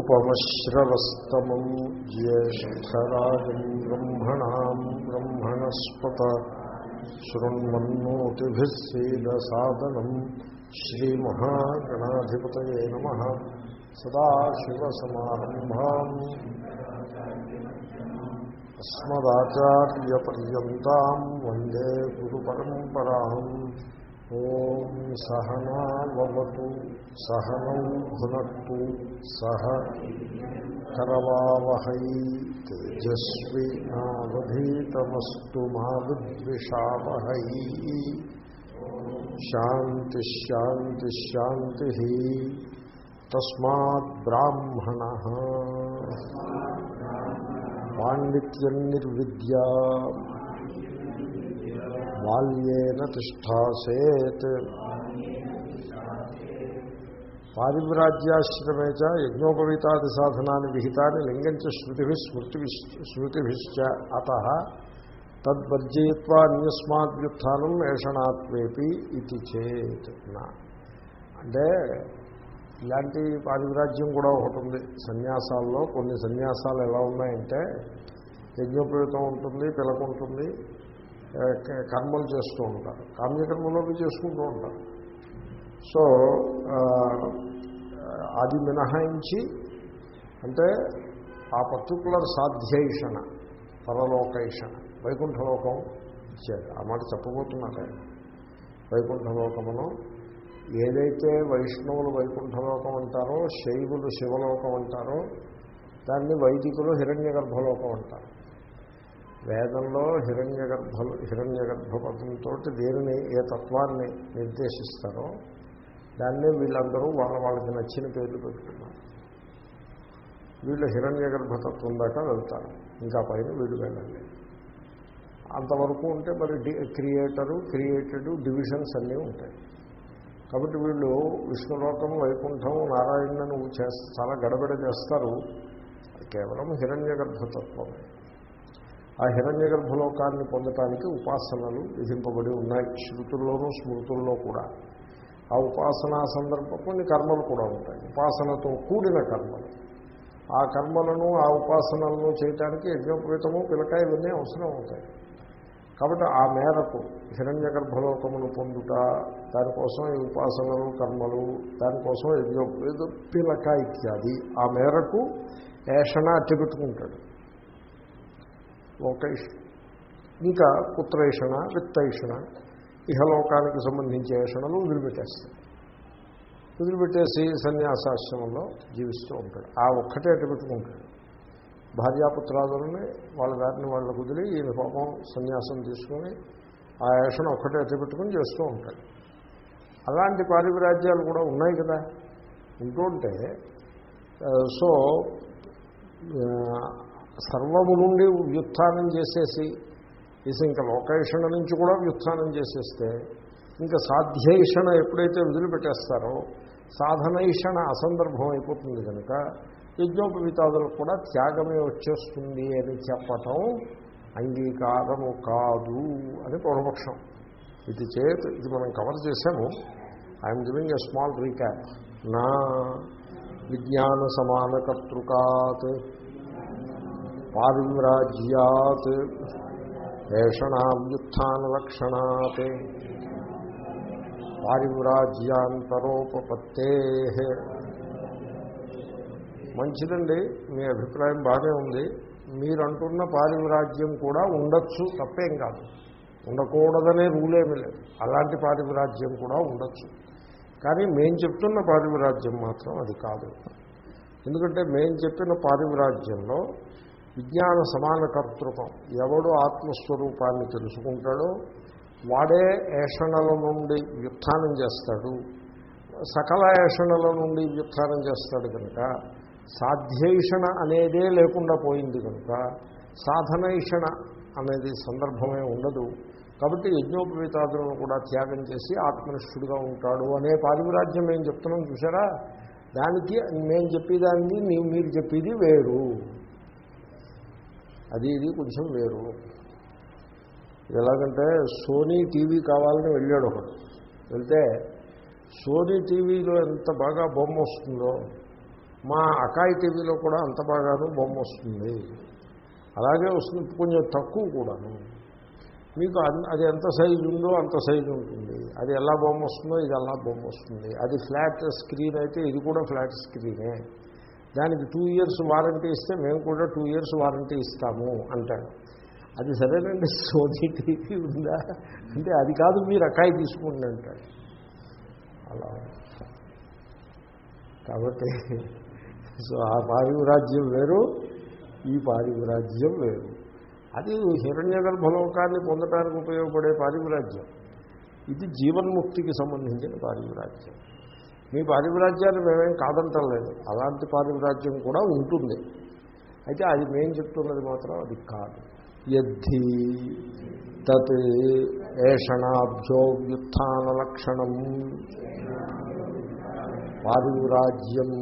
उपमश्रवस्तमम् ज्येष्ठराजम् ब्रह्मणाम् ब्रह्मणस्पत शृण्वन्नोतिभिः सीदसादनम् श्रीमहागणाधिपतये नमः सदाशिवसमारम्भाम् अस्मदाचार्यपर्यन्ताम् वन्दे गुरुपरम्पराम् ఓం సహనావతు సహనం భునత్తు సహ కరవావహై తేజస్వి నావధీతమస్తు మా విద్విషావహై. శాంతిశాంతిశాంతి తస్మాత్ బ్రాహ్మణ. పాండిత్యం నిర్విద్యా. బాల్యేన తిష్టాసేత్. పారివ్రాజ్యాశ్రమేచ చ యజ్ఞోపవీతాది సాధనాన్ని విహితాన్ని లింగంచ శృతి స్మృతి శృతిభిశ్చ. అత తద్వర్జయత్వా అన్యస్మాద్యుత్నం ఏషణాత్వేపి ఇది చేత్ అంటే ఇలాంటి పారివ్రాజ్యం కూడా ఒకటి ఉంది. సన్యాసాల్లో కొన్ని సన్యాసాలు ఎలా ఉన్నాయంటే యజ్ఞోపవీతం ఉంటుంది పిలక ఉంటుంది కర్మలు చేస్తూ ఉంటారు. కామ్యకర్మలోకి చేసుకుంటూ ఉంటారు. సో అది మినహాయించి అంటే ఆ పర్టికులర్ సాధ్యైషణ పరలోకైషణ వైకుంఠలోకం ఇచ్చారు ఆ మాట చెప్పబోతున్నారే వైకుంఠలోకమును ఏదైతే వైష్ణవులు వైకుంఠలోకం అంటారో శైవులు శివలోకం అంటారో దాన్ని వైదికులు హిరణ్య గర్భలోకం అంటారు. వేదంలో హిరణ్య గర్భలు హిరణ్య గర్భపదంతో దేనిని ఏ తత్వాన్ని నిర్దేశిస్తారో దాన్నే వీళ్ళందరూ వాళ్ళ వాళ్ళకి నచ్చిన పేర్లు పెట్టుకున్నారు వీళ్ళు హిరణ్య గర్భతత్వం దాకా వెళ్తారు. ఇంకా పైన వీళ్ళు వెళ్ళండి అంతవరకు ఉంటే మరి క్రియేటరు క్రియేటెడ్ డివిజన్స్ అన్నీ ఉంటాయి. కాబట్టి వీళ్ళు విష్ణులోకం వైకుంఠం నారాయణను చేస్త చాలా గడబడ చేస్తారు. కేవలం హిరణ్య గర్భతత్వమే ఆ హిరణ్య గర్భలోకాన్ని పొందటానికి ఉపాసనలు విధింపబడి ఉన్నాయి. శృతుల్లోనూ స్మృతుల్లో కూడా. ఆ ఉపాసనా సందర్భం కొన్ని కర్మలు కూడా ఉంటాయి. ఉపాసనతో కూడిన కర్మలు. ఆ కర్మలను ఆ ఉపాసనలను చేయటానికి యజ్ఞోపేతము పిలక ఇవన్నీ అవసరం అవుతాయి. కాబట్టి ఆ మేరకు హిరణ్య గర్భలోకమును పొందుట దానికోసం ఈ ఉపాసనలు కర్మలు దానికోసం యజ్ఞోపేత పిలక ఇత్యాది ఆ మేరకు ఏషణ అట్టెపెట్టుకుంటాడు లోకైష్. ఇంకా పుత్రైషణ విత్తైషణ ఇహలోకానికి సంబంధించి ఏషణలు వదిలిపెట్టేస్తాయి వదిలిపెట్టేసి సన్యాసాశ్రమంలో జీవిస్తూ ఉంటాడు. ఆ ఒక్కటే అటు పెట్టుకుంటాడు. భార్యాపుత్రాదులని వాళ్ళ దారిని వాళ్ళకు వదిలి ఈయన పాపం సన్యాసం తీసుకొని ఆ ఏషణ ఒక్కటే అటుపెట్టుకుని చేస్తూ ఉంటాడు. అలాంటి పారివిరాజ్యాలు కూడా ఉన్నాయి కదా. ఉంటుంటే సో సర్వము నుండి వ్యుత్థానం చేసేసి ఇది ఇంకా లోకేషణ నుంచి కూడా వ్యుత్థానం చేసేస్తే ఇంకా సాధ్యేషణ ఎప్పుడైతే వదిలిపెట్టేస్తారో సాధనైషణ అసందర్భం అయిపోతుంది కనుక యజ్ఞోపవితాదులకు కూడా త్యాగమే వచ్చేస్తుంది అని చెప్పటం అంగీకారము కాదు అని పూర్వపక్షం. ఇది చేతి ఇది మనం కవర్ చేశాము. I'm giving a small recap నా విజ్ఞాన సమానకర్తృకాత్ పారివ్రాజ్యాత్ ఏషణాభ్యుత్నలక్షణాత్ పారివ్రాజ్యాంతరోపత్తే మంచిదండి మీ అభిప్రాయం బాగానే ఉంది. మీరంటున్న పారివ్రాజ్యం కూడా ఉండొచ్చు తప్పేం కాదు. ఉండకూడదనే రూలేమీ లేదు. అలాంటి పారివిరాజ్యం కూడా ఉండొచ్చు. కానీ మేము చెప్తున్న పారివిరాజ్యం మాత్రం అది కాదు. ఎందుకంటే మేము చెప్పిన పారివిరాజ్యంలో విజ్ఞాన సమాన కర్తృకం ఎవడు ఆత్మస్వరూపాన్ని తెలుసుకుంటాడో వాడే ఏషణల నుండి వ్యుత్థానం చేస్తాడు. సకల ఏషణల నుండి వ్యుత్థానం చేస్తాడు కనుక సాధ్యైషణ అనేదే లేకుండా పోయింది కనుక సాధనైషణ అనేది సందర్భమే ఉండదు. కాబట్టి యజ్ఞోపవీతాదులను కూడా త్యాగం చేసి ఆత్మనిష్ఠుడిగా ఉంటాడు అనే పారివిరాజ్యం మేము చెప్తున్నాం చూసారా? దానికి మేము చెప్పేదానికి నీవు మీరు చెప్పేది వేరు. అది ఇది కొంచెం వేరు. ఎలాగంటే సోనీ టీవీ కావాలని వెళ్ళాడు ఒకడు. వెళ్తే సోనీ టీవీలో ఎంత బాగా బొమ్మ వస్తుందో మా అకాయి టీవీలో కూడా అంత బాగాను బొమ్మ వస్తుంది. అలాగే వస్తుంది కొంచెం తక్కువ కూడాను. మీకు అది ఎంత సైజు ఉందో అంత సైజు ఉంటుంది. అది ఎలా బొమ్మ వస్తుందో ఇది ఎలా బొమ్మ వస్తుంది. అది ఫ్లాట్ స్క్రీన్ అయితే ఇది కూడా ఫ్లాట్ స్క్రీనే. దానికి టూ ఇయర్స్ వారంటీ ఇస్తే మేము కూడా టూ ఇయర్స్ వారంటీ ఇస్తాము అంటాడు. అది సరేనండి సోనీ టీవీ ఉందా? అంటే అది కాదు మీరు అకాయి తీసుకోండి అంటాడు. అలా కాబట్టి సో ఆ పారివరాజ్యం వేరు ఈ పారివరాజ్యం వేరు. అది హిరణ్య గర్భలోకాన్ని పొందడానికి ఉపయోగపడే పారివరాజ్యం. ఇది జీవన్ముక్తికి సంబంధించిన పారివరాజ్యం. మీ పారివ్రాజ్యాన్ని మేమేం కాదంటం లేదు. అలాంటి పారివ్రాజ్యం కూడా ఉంటుంది. అయితే అది మేం చెప్తున్నది మాత్రం అది కాదు. యద్ధి తత్ ఏషణాబ్జోవ్యుత్థాన లక్షణం. పారివ్రాజ్యం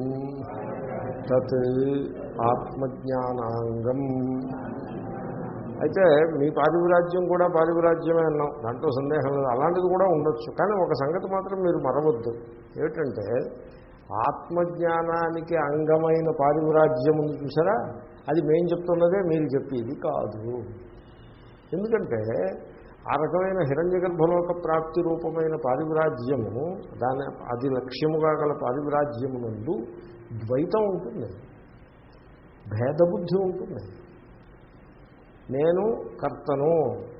తత్ ఆత్మజ్ఞానాంగం. అయితే మీ పారివిరాజ్యం కూడా పారివిరాజ్యమే అన్నాం. దాంట్లో సందేహం లేదు. అలాంటిది కూడా ఉండొచ్చు. కానీ ఒక సంగతి మాత్రం మీరు మరవద్దు. ఏమిటంటే ఆత్మజ్ఞానానికి అంగమైన పారివిరాజ్యం ఉంది చూసారా అది మేం చెప్తున్నదే మీరు చెప్పేది కాదు. ఎందుకంటే ఆ రకమైన హిరణ్య గర్భలోక ప్రాప్తి రూపమైన పారివిరాజ్యము దాని అది లక్ష్యముగా గల పారివిరాజ్యమునందు ద్వైతం ఉంటుంది. భేదబుద్ధి ఉంటుంది. నేను కర్తను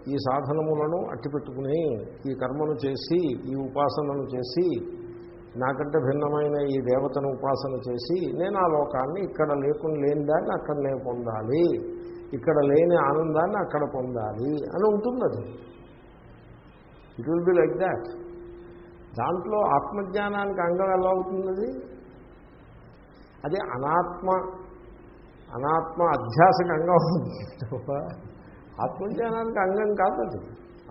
ఈ సాధనములను అట్టిపెట్టుకుని ఈ కర్మను చేసి ఈ ఉపాసనను చేసి నాకంటే భిన్నమైన ఈ దేవతను ఉపాసన చేసి నేను ఆ లోకాన్ని ఇక్కడ లేకుండా లేని దాన్ని అక్కడ నేను పొందాలి. ఇక్కడ లేని ఆనందాన్ని అక్కడ పొందాలి అని ఉంటుంది అది it will be like that దాంట్లో ఆత్మజ్ఞానానికి అంగం ఎలా అవుతుంది అది అనాత్మ అనాత్మ అధ్యాసకు అంగం అవుతుంది తప్ప ఆత్మజ్ఞానానికి అంగం కాదు అది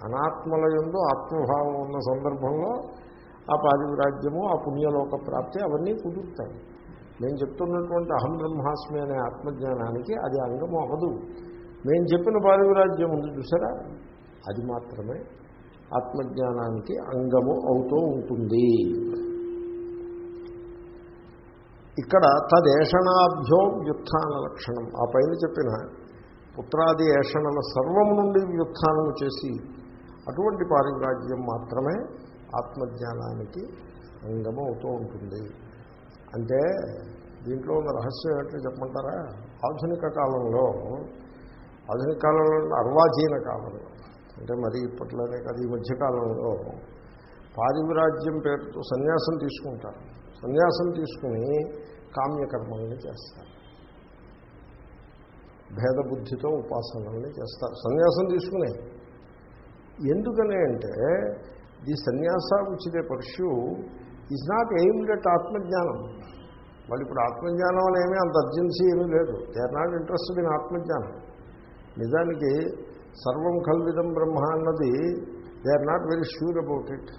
అనాత్మల ఎందు ఆత్మభావం ఉన్న సందర్భంలో ఆ పారివిరాజ్యము ఆ పుణ్యలోక ప్రాప్తి అవన్నీ కుదురుతాయి. మేము చెప్తున్నటువంటి అహం బ్రహ్మాస్మి అనే ఆత్మజ్ఞానానికి అది అంగము అవ్వదు. నేను చెప్పిన పారివిరాజ్యం ఉంది చూసారా? అది మాత్రమే ఆత్మజ్ఞానానికి అంగము అవుతూ ఉంటుంది. ఇక్కడ తదేషణాభ్యో వ్యుత్థాన లక్షణం. ఆ పైన చెప్పిన పుత్రాది ఏషణల సర్వము నుండి వ్యుత్థానము చేసి అటువంటి పారివిరాజ్యం మాత్రమే ఆత్మజ్ఞానానికి అంగము అవుతూ ఉంటుంది. అంటే దీంట్లో ఉన్న రహస్యం ఏంటో చెప్పమంటారా? ఆధునిక కాలంలో ఆధునిక కాలంలో అర్వాచీన కాలంలో అంటే మరి ఇప్పట్లోనే కాదు ఈ మధ్యకాలంలో పారివిరాజ్యం పేరుతో సన్యాసం తీసుకుంటారు. సన్యాసం తీసుకుని కామ్యకర్మల్ని చేస్తారు. భేదబుద్ధితో ఉపాసనల్ని చేస్తారు. సన్యాసం తీసుకునే. ఎందుకని అంటే the sannyasa which they pursue is not aimed at ఆత్మజ్ఞానం. వాళ్ళు ఇప్పుడు ఆత్మజ్ఞానం అనేమి అంత అర్జెన్సీ ఏమీ లేదు. They are not interested in ఆత్మజ్ఞానం. నిజానికి సర్వం కల్విదం బ్రహ్మ అన్నది they are not very sure about it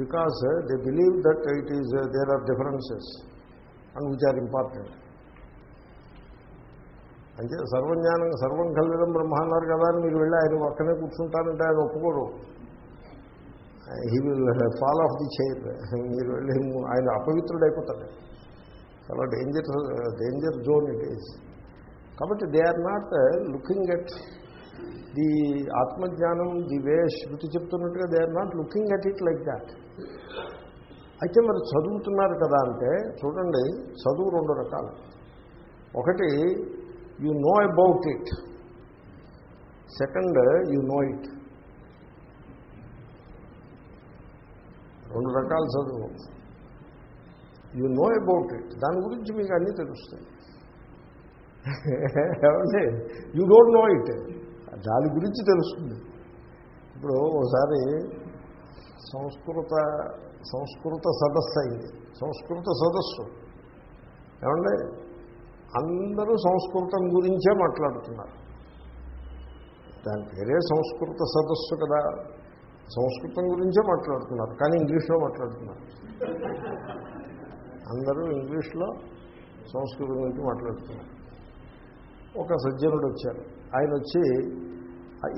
because they believe that it is there are differences and which are important అంటే సర్వజ్ఞానం సర్వం కల్విదం బ్రహ్మ అన్నారు కదా అని మీరు వెళ్ళి ఆయన ఒక్కనే కూర్చుంటారంటే ఆయన ఒప్పుకోరు he will fall off the chair మీరు వెళ్ళి ఆయన అపవిత్రుడైపోతాడు. చాలా danger danger zone it is కాబట్టి they are not looking at the ఆత్మజ్ఞానం ది వే శృతి చెప్తున్నట్టుగా they are not looking at it like that అయితే మరి చదువుతున్నారు కదా అంటే చూడండి చదువు రెండు రకాలు. ఒకటి you know about it second you know it రెండు రకాల చదువు. యు నో అబౌట్ ఇట్ దాని గురించి మీకు అన్నీ తెలుస్తాయి. యూ డోంట్ నో ఇట్ దాని గురించి తెలుస్తుంది. ఇప్పుడు ఒకసారి సంస్కృత సంస్కృత సదస్సు అయింది. సంస్కృత సదస్సు. ఏమండి? అందరూ సంస్కృతం గురించే మాట్లాడుతున్నారు. దాని పేరే సంస్కృత సదస్సు కదా. సంస్కృతం గురించే మాట్లాడుతున్నారు కానీ ఇంగ్లీష్లో మాట్లాడుతున్నారు. అందరూ ఇంగ్లీష్లో సంస్కృతం గురించి మాట్లాడుతున్నారు. ఒక సజ్జనుడు వచ్చారు. ఆయన వచ్చి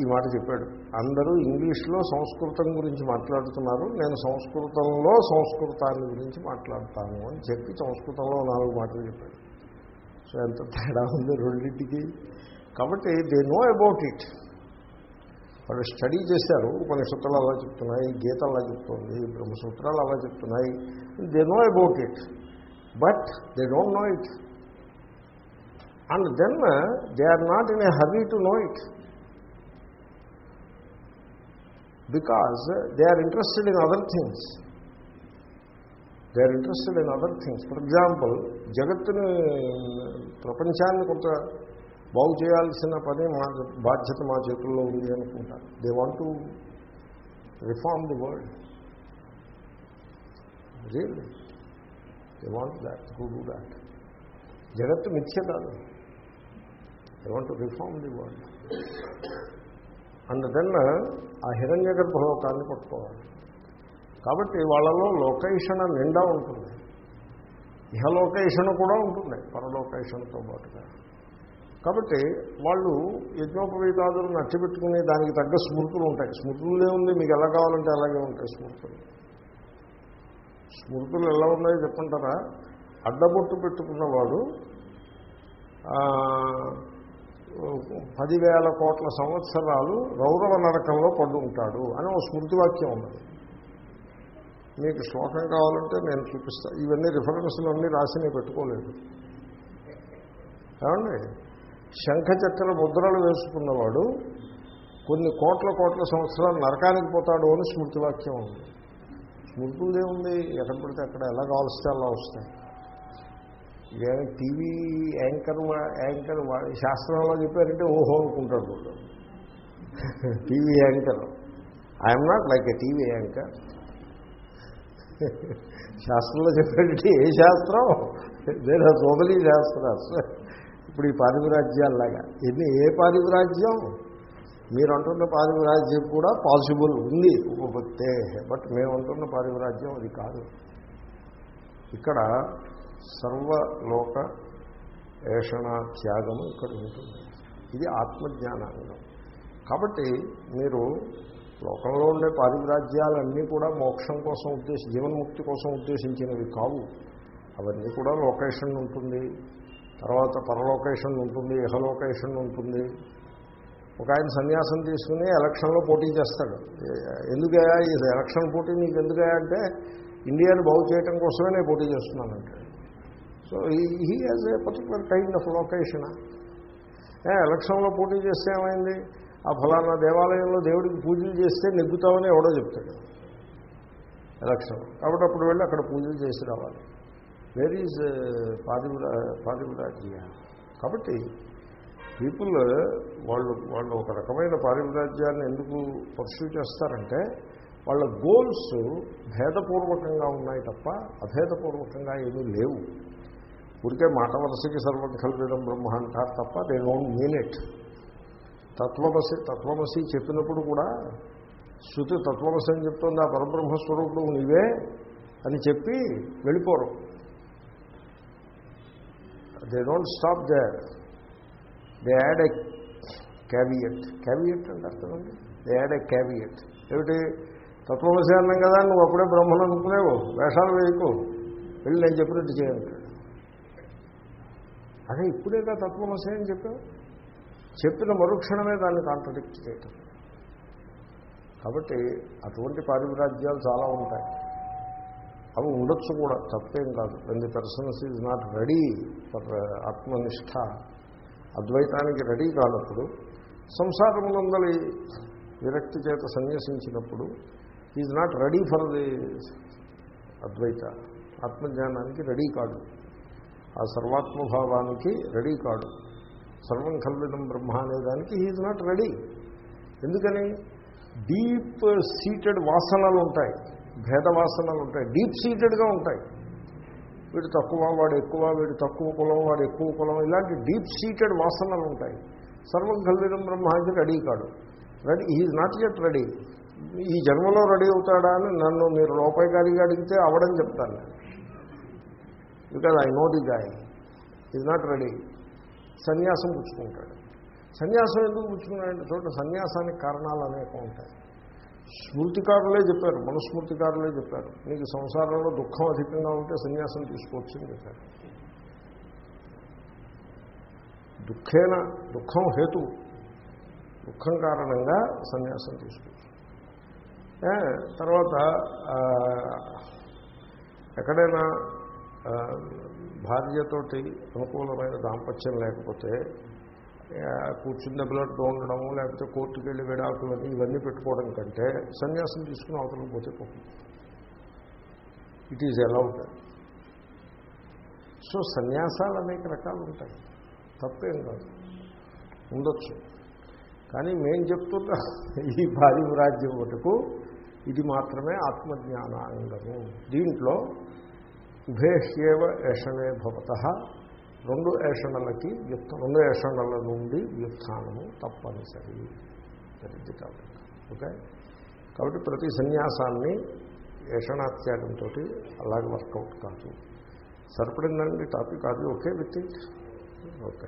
ఈ మాట చెప్పాడు. అందరూ ఇంగ్లీష్లో సంస్కృతం గురించి మాట్లాడుతున్నారు. నేను సంస్కృతంలో సంస్కృతాన్ని గురించి మాట్లాడతాను అని చెప్పి సంస్కృతంలో నాలుగు మాటలు చెప్పాడు. సో ఎంత తేడా ఉంది రెండింటికి. కాబట్టి దే నో అబౌట్ ఇట్ వాళ్ళు స్టడీ చేశారు ఉపనిషత్తులు అలా చెప్తున్నాయి గీత అలా చెప్తుంది బ్రహ్మసూత్రాలు అలా చెప్తున్నాయి. They know about it but they don't know it and then they are not in a hurry to know it because they are interested in other things they are interested in other things for example జగత్తుని ప్రపంచాన్ని కొంత బాగు చేయాల్సిన పని మా బాధ్యత మా చేతుల్లో ఉంది అనుకుంటారు they want to reform the world really they want that who do that జగత్తు మిథ్య కాదు. They want to reform the world and then ఆ హిరణ్య గర్భలోకాన్ని పట్టుకోవాలి. కాబట్టి వాళ్ళలో లొకేషన్ నిండా ఉంటుంది. ఇహలోకేషణ కూడా ఉంటుంది పరలోకేషన్తో పాటుగా. కాబట్టి వాళ్ళు యజ్ఞోపవీతాదులను అట్టిపెట్టుకుని దానికి తగ్గ స్మృతులు ఉంటాయి. స్మృతులు ఉంది మీకు ఎలా కావాలంటే అలాగే ఉంటాయి స్మృతులు. స్మృతులు ఎలా ఉన్నాయో చెప్పంటారా? అడ్డబొట్టు పెట్టుకున్నవాడు పదివేల కోట్ల సంవత్సరాలు రౌరవ నరకంలో పడుకుంటాడు అని ఒక స్మృతి వాక్యం ఉన్నది. మీకు శ్లోకం కావాలంటే నేను చూపిస్తాను ఇవన్నీ రిఫరెన్స్లు అన్నీ రాసి నేను పెట్టుకోలేదు. ఏమండి? శంఖచక్ర ముద్రలు వేసుకున్నవాడు కొన్ని కోట్ల కోట్ల సంవత్సరాలు నరకానికి పోతాడు అని స్మృతివాక్యం ఉంది. స్మృతులు ఉంది ఎక్కడ పడితే అక్కడ ఎలా కావలిస్తే అలా వస్తాయి. ఇదేమి టీవీ యాంకర్ యాంకర్ శాస్త్రంలో చెప్పారంటే ఓహో అనుకుంటాడు వాళ్ళు TV anchor. I'm not like a TV anchor. శాస్త్రంలో చెప్పేటట్టు ఏ శాస్త్రం? లేదా సోదలి శాస్త్రం? ఇప్పుడు ఈ పారివిరాజ్యాల్లాగా ఎన్ని ఏ పారివిరాజ్యం మీరు అంటున్న పారివిరాజ్యం కూడా పాసిబుల్ ఉంది ఉపపత్తే. బట్ మేము అంటున్న పారివిరాజ్యం అది కాదు. ఇక్కడ సర్వలోక ఏషణ త్యాగము ఇక్కడ ఉంటుంది. ఇది ఆత్మజ్ఞానాంగం. కాబట్టి మీరు లోకంలో ఉండే పారివిరాజ్యాలన్నీ కూడా మోక్షం కోసం ఉద్దేశి జీవన్ముక్తి కోసం ఉద్దేశించినవి కావు. అవన్నీ కూడా లొకేషన్ ఉంటుంది. తర్వాత పరలొకేషన్ ఉంటుంది ఇహలొకేషన్ ఉంటుంది. ఒక ఆయన సన్యాసం తీసుకుని ఎలక్షన్లో పోటీ చేస్తాడు. ఎందుకయా ఈ ఎలక్షన్ పోటీ నీకు ఎందుకయా అంటే ఇండియాని బాగు చేయటం కోసమే నేను పోటీ చేస్తున్నానంటాడు so he has a particular kind of location ఎలక్షన్లో పోటీ చేస్తే ఏమైంది? ఆ ఫలానా దేవాలయంలో దేవుడికి పూజలు చేస్తే నెగ్గుతామని ఎవడో చెప్తాడు. ఎలక్షన్. కాబట్టి అప్పుడు వెళ్ళి అక్కడ పూజలు చేసి రావాలి. వేర్ ఈజ్ uh, పాదివిరా పాదివిరాజ్య? కాబట్టి పీపుల్ వాళ్ళు వాళ్ళు ఒక రకమైన పారివిరాజ్యాన్ని ఎందుకు పర్సూ చేస్తారంటే వాళ్ళ గోల్స్ భేదపూర్వకంగా ఉన్నాయి తప్ప అభేదపూర్వకంగా ఏమీ లేవు. ఊరికే మాట వలసకి సర్వం కల్పిడం బ్రహ్మ అంటారు తప్ప దే డోంట్ మీన్ ఇట్ తత్వమసి తత్వమసి చెప్పినప్పుడు కూడా శృతి తత్వమసి అని చెప్తుంది ఆ పరబ్రహ్మస్వరూపుడు నీవే అని చెప్పి వెళ్ళిపోరు. They don't stop there they add a caveat caveat అంటే అర్థమండి దే యాడ్ ఎ క్యావియట్ ఏమిటి? తత్వమసి అన్నాం కదా నువ్వు అప్పుడే బ్రహ్మలు అనుకునేవు వేషాలు వేయకు. వెళ్ళి నేను చెప్పినట్టు చేయంటాడు అదే ఇప్పుడేగా తత్వమసి అని చెప్పావు? చెప్పిన మరుక్షణమే దాన్ని కాంట్రడిక్ట్ చేయటం. కాబట్టి అటువంటి పారివిరాజ్యాలు చాలా ఉంటాయి. అవి ఉండొచ్చు కూడా తప్పేం కాదు. When the persons is not ready for ఆత్మనిష్ట అద్వైతానికి రెడీ కానప్పుడు సంసారములందరి విరక్తి చేత సన్యసించినప్పుడు is not ready for the అద్వైత ఆత్మజ్ఞానానికి రెడీ కాడు. ఆ సర్వాత్మభావానికి రెడీ కాడు. సర్వం కల్విదం బ్రహ్మ అనేదానికి ఈజ్ నాట్ రెడీ ఎందుకని? డీప్ సీటెడ్ వాసనలు ఉంటాయి. భేద వాసనలు ఉంటాయి. డీప్ సీటెడ్గా ఉంటాయి. వీడు తక్కువ వాడు ఎక్కువ వీడు తక్కువ కులం వాడు ఎక్కువ కులం ఇలాంటి డీప్ సీటెడ్ వాసనలు ఉంటాయి. సర్వం కల్విదం అయితే రెడీ కాడు. Ready he's not yet ready ఈ జన్మలో రెడీ అవుతాడా అని నన్ను మీరు రూపాయి గారిగా అడిగితే అవడని చెప్తాను. Because I know the guy is not ready సన్యాసం పుచ్చుకుంటాడు. సన్యాసం ఎందుకు పుచ్చుకున్నాడంటే చూడండి సన్యాసానికి కారణాలు అనేక ఉంటాయి. స్మృతికారులే చెప్పారు మనుస్మృతికారులే చెప్పారు. నీకు సంసారంలో దుఃఖం అధికంగా ఉంటే సన్యాసం తీసుకోవచ్చు అని చెప్పారు. దుఃఖేన దుఃఖం హేతు. దుఃఖం కారణంగా సన్యాసం తీసుకోవచ్చు. తర్వాత ఎక్కడైనా భార్యతోటి అనుకూలమైన దాంపత్యం లేకపోతే కూర్చున్న కూర్చుని దెబ్బలాడుతూ ఉండడము లేకపోతే కోర్టుకు వెళ్ళి విడాకులు అని ఇవన్నీ పెట్టుకోవడం కంటే సన్యాసం తీసుకుని అవతలం పోతే పోతుంది ఇట్ ఈజ్ అలౌడ్ సో సన్యాసాలు అనేక రకాలు ఉంటాయి. తప్పేం కాదు. ఉండొచ్చు. కానీ మేము చెప్తున్న ఈ భారీ రాజ్యం మటుకు ఇది మాత్రమే ఆత్మజ్ఞానాంగము. దీంట్లో ఉభేష్యేవ ఏషణే భవత. రెండు ఏషణలకి వ్యుత్థ రెండు ఏషణల నుండి వ్యుత్థానము తప్పనిసరి. దరిద్ర కాబట్టి. ఓకే? కాబట్టి ప్రతి సన్యాసాన్ని ఏషణాత్యాగంతో అలాగే వర్కౌట్ కాదు. సరిపడిందండి టాపిక్ అది. Okay with it? ఓకే.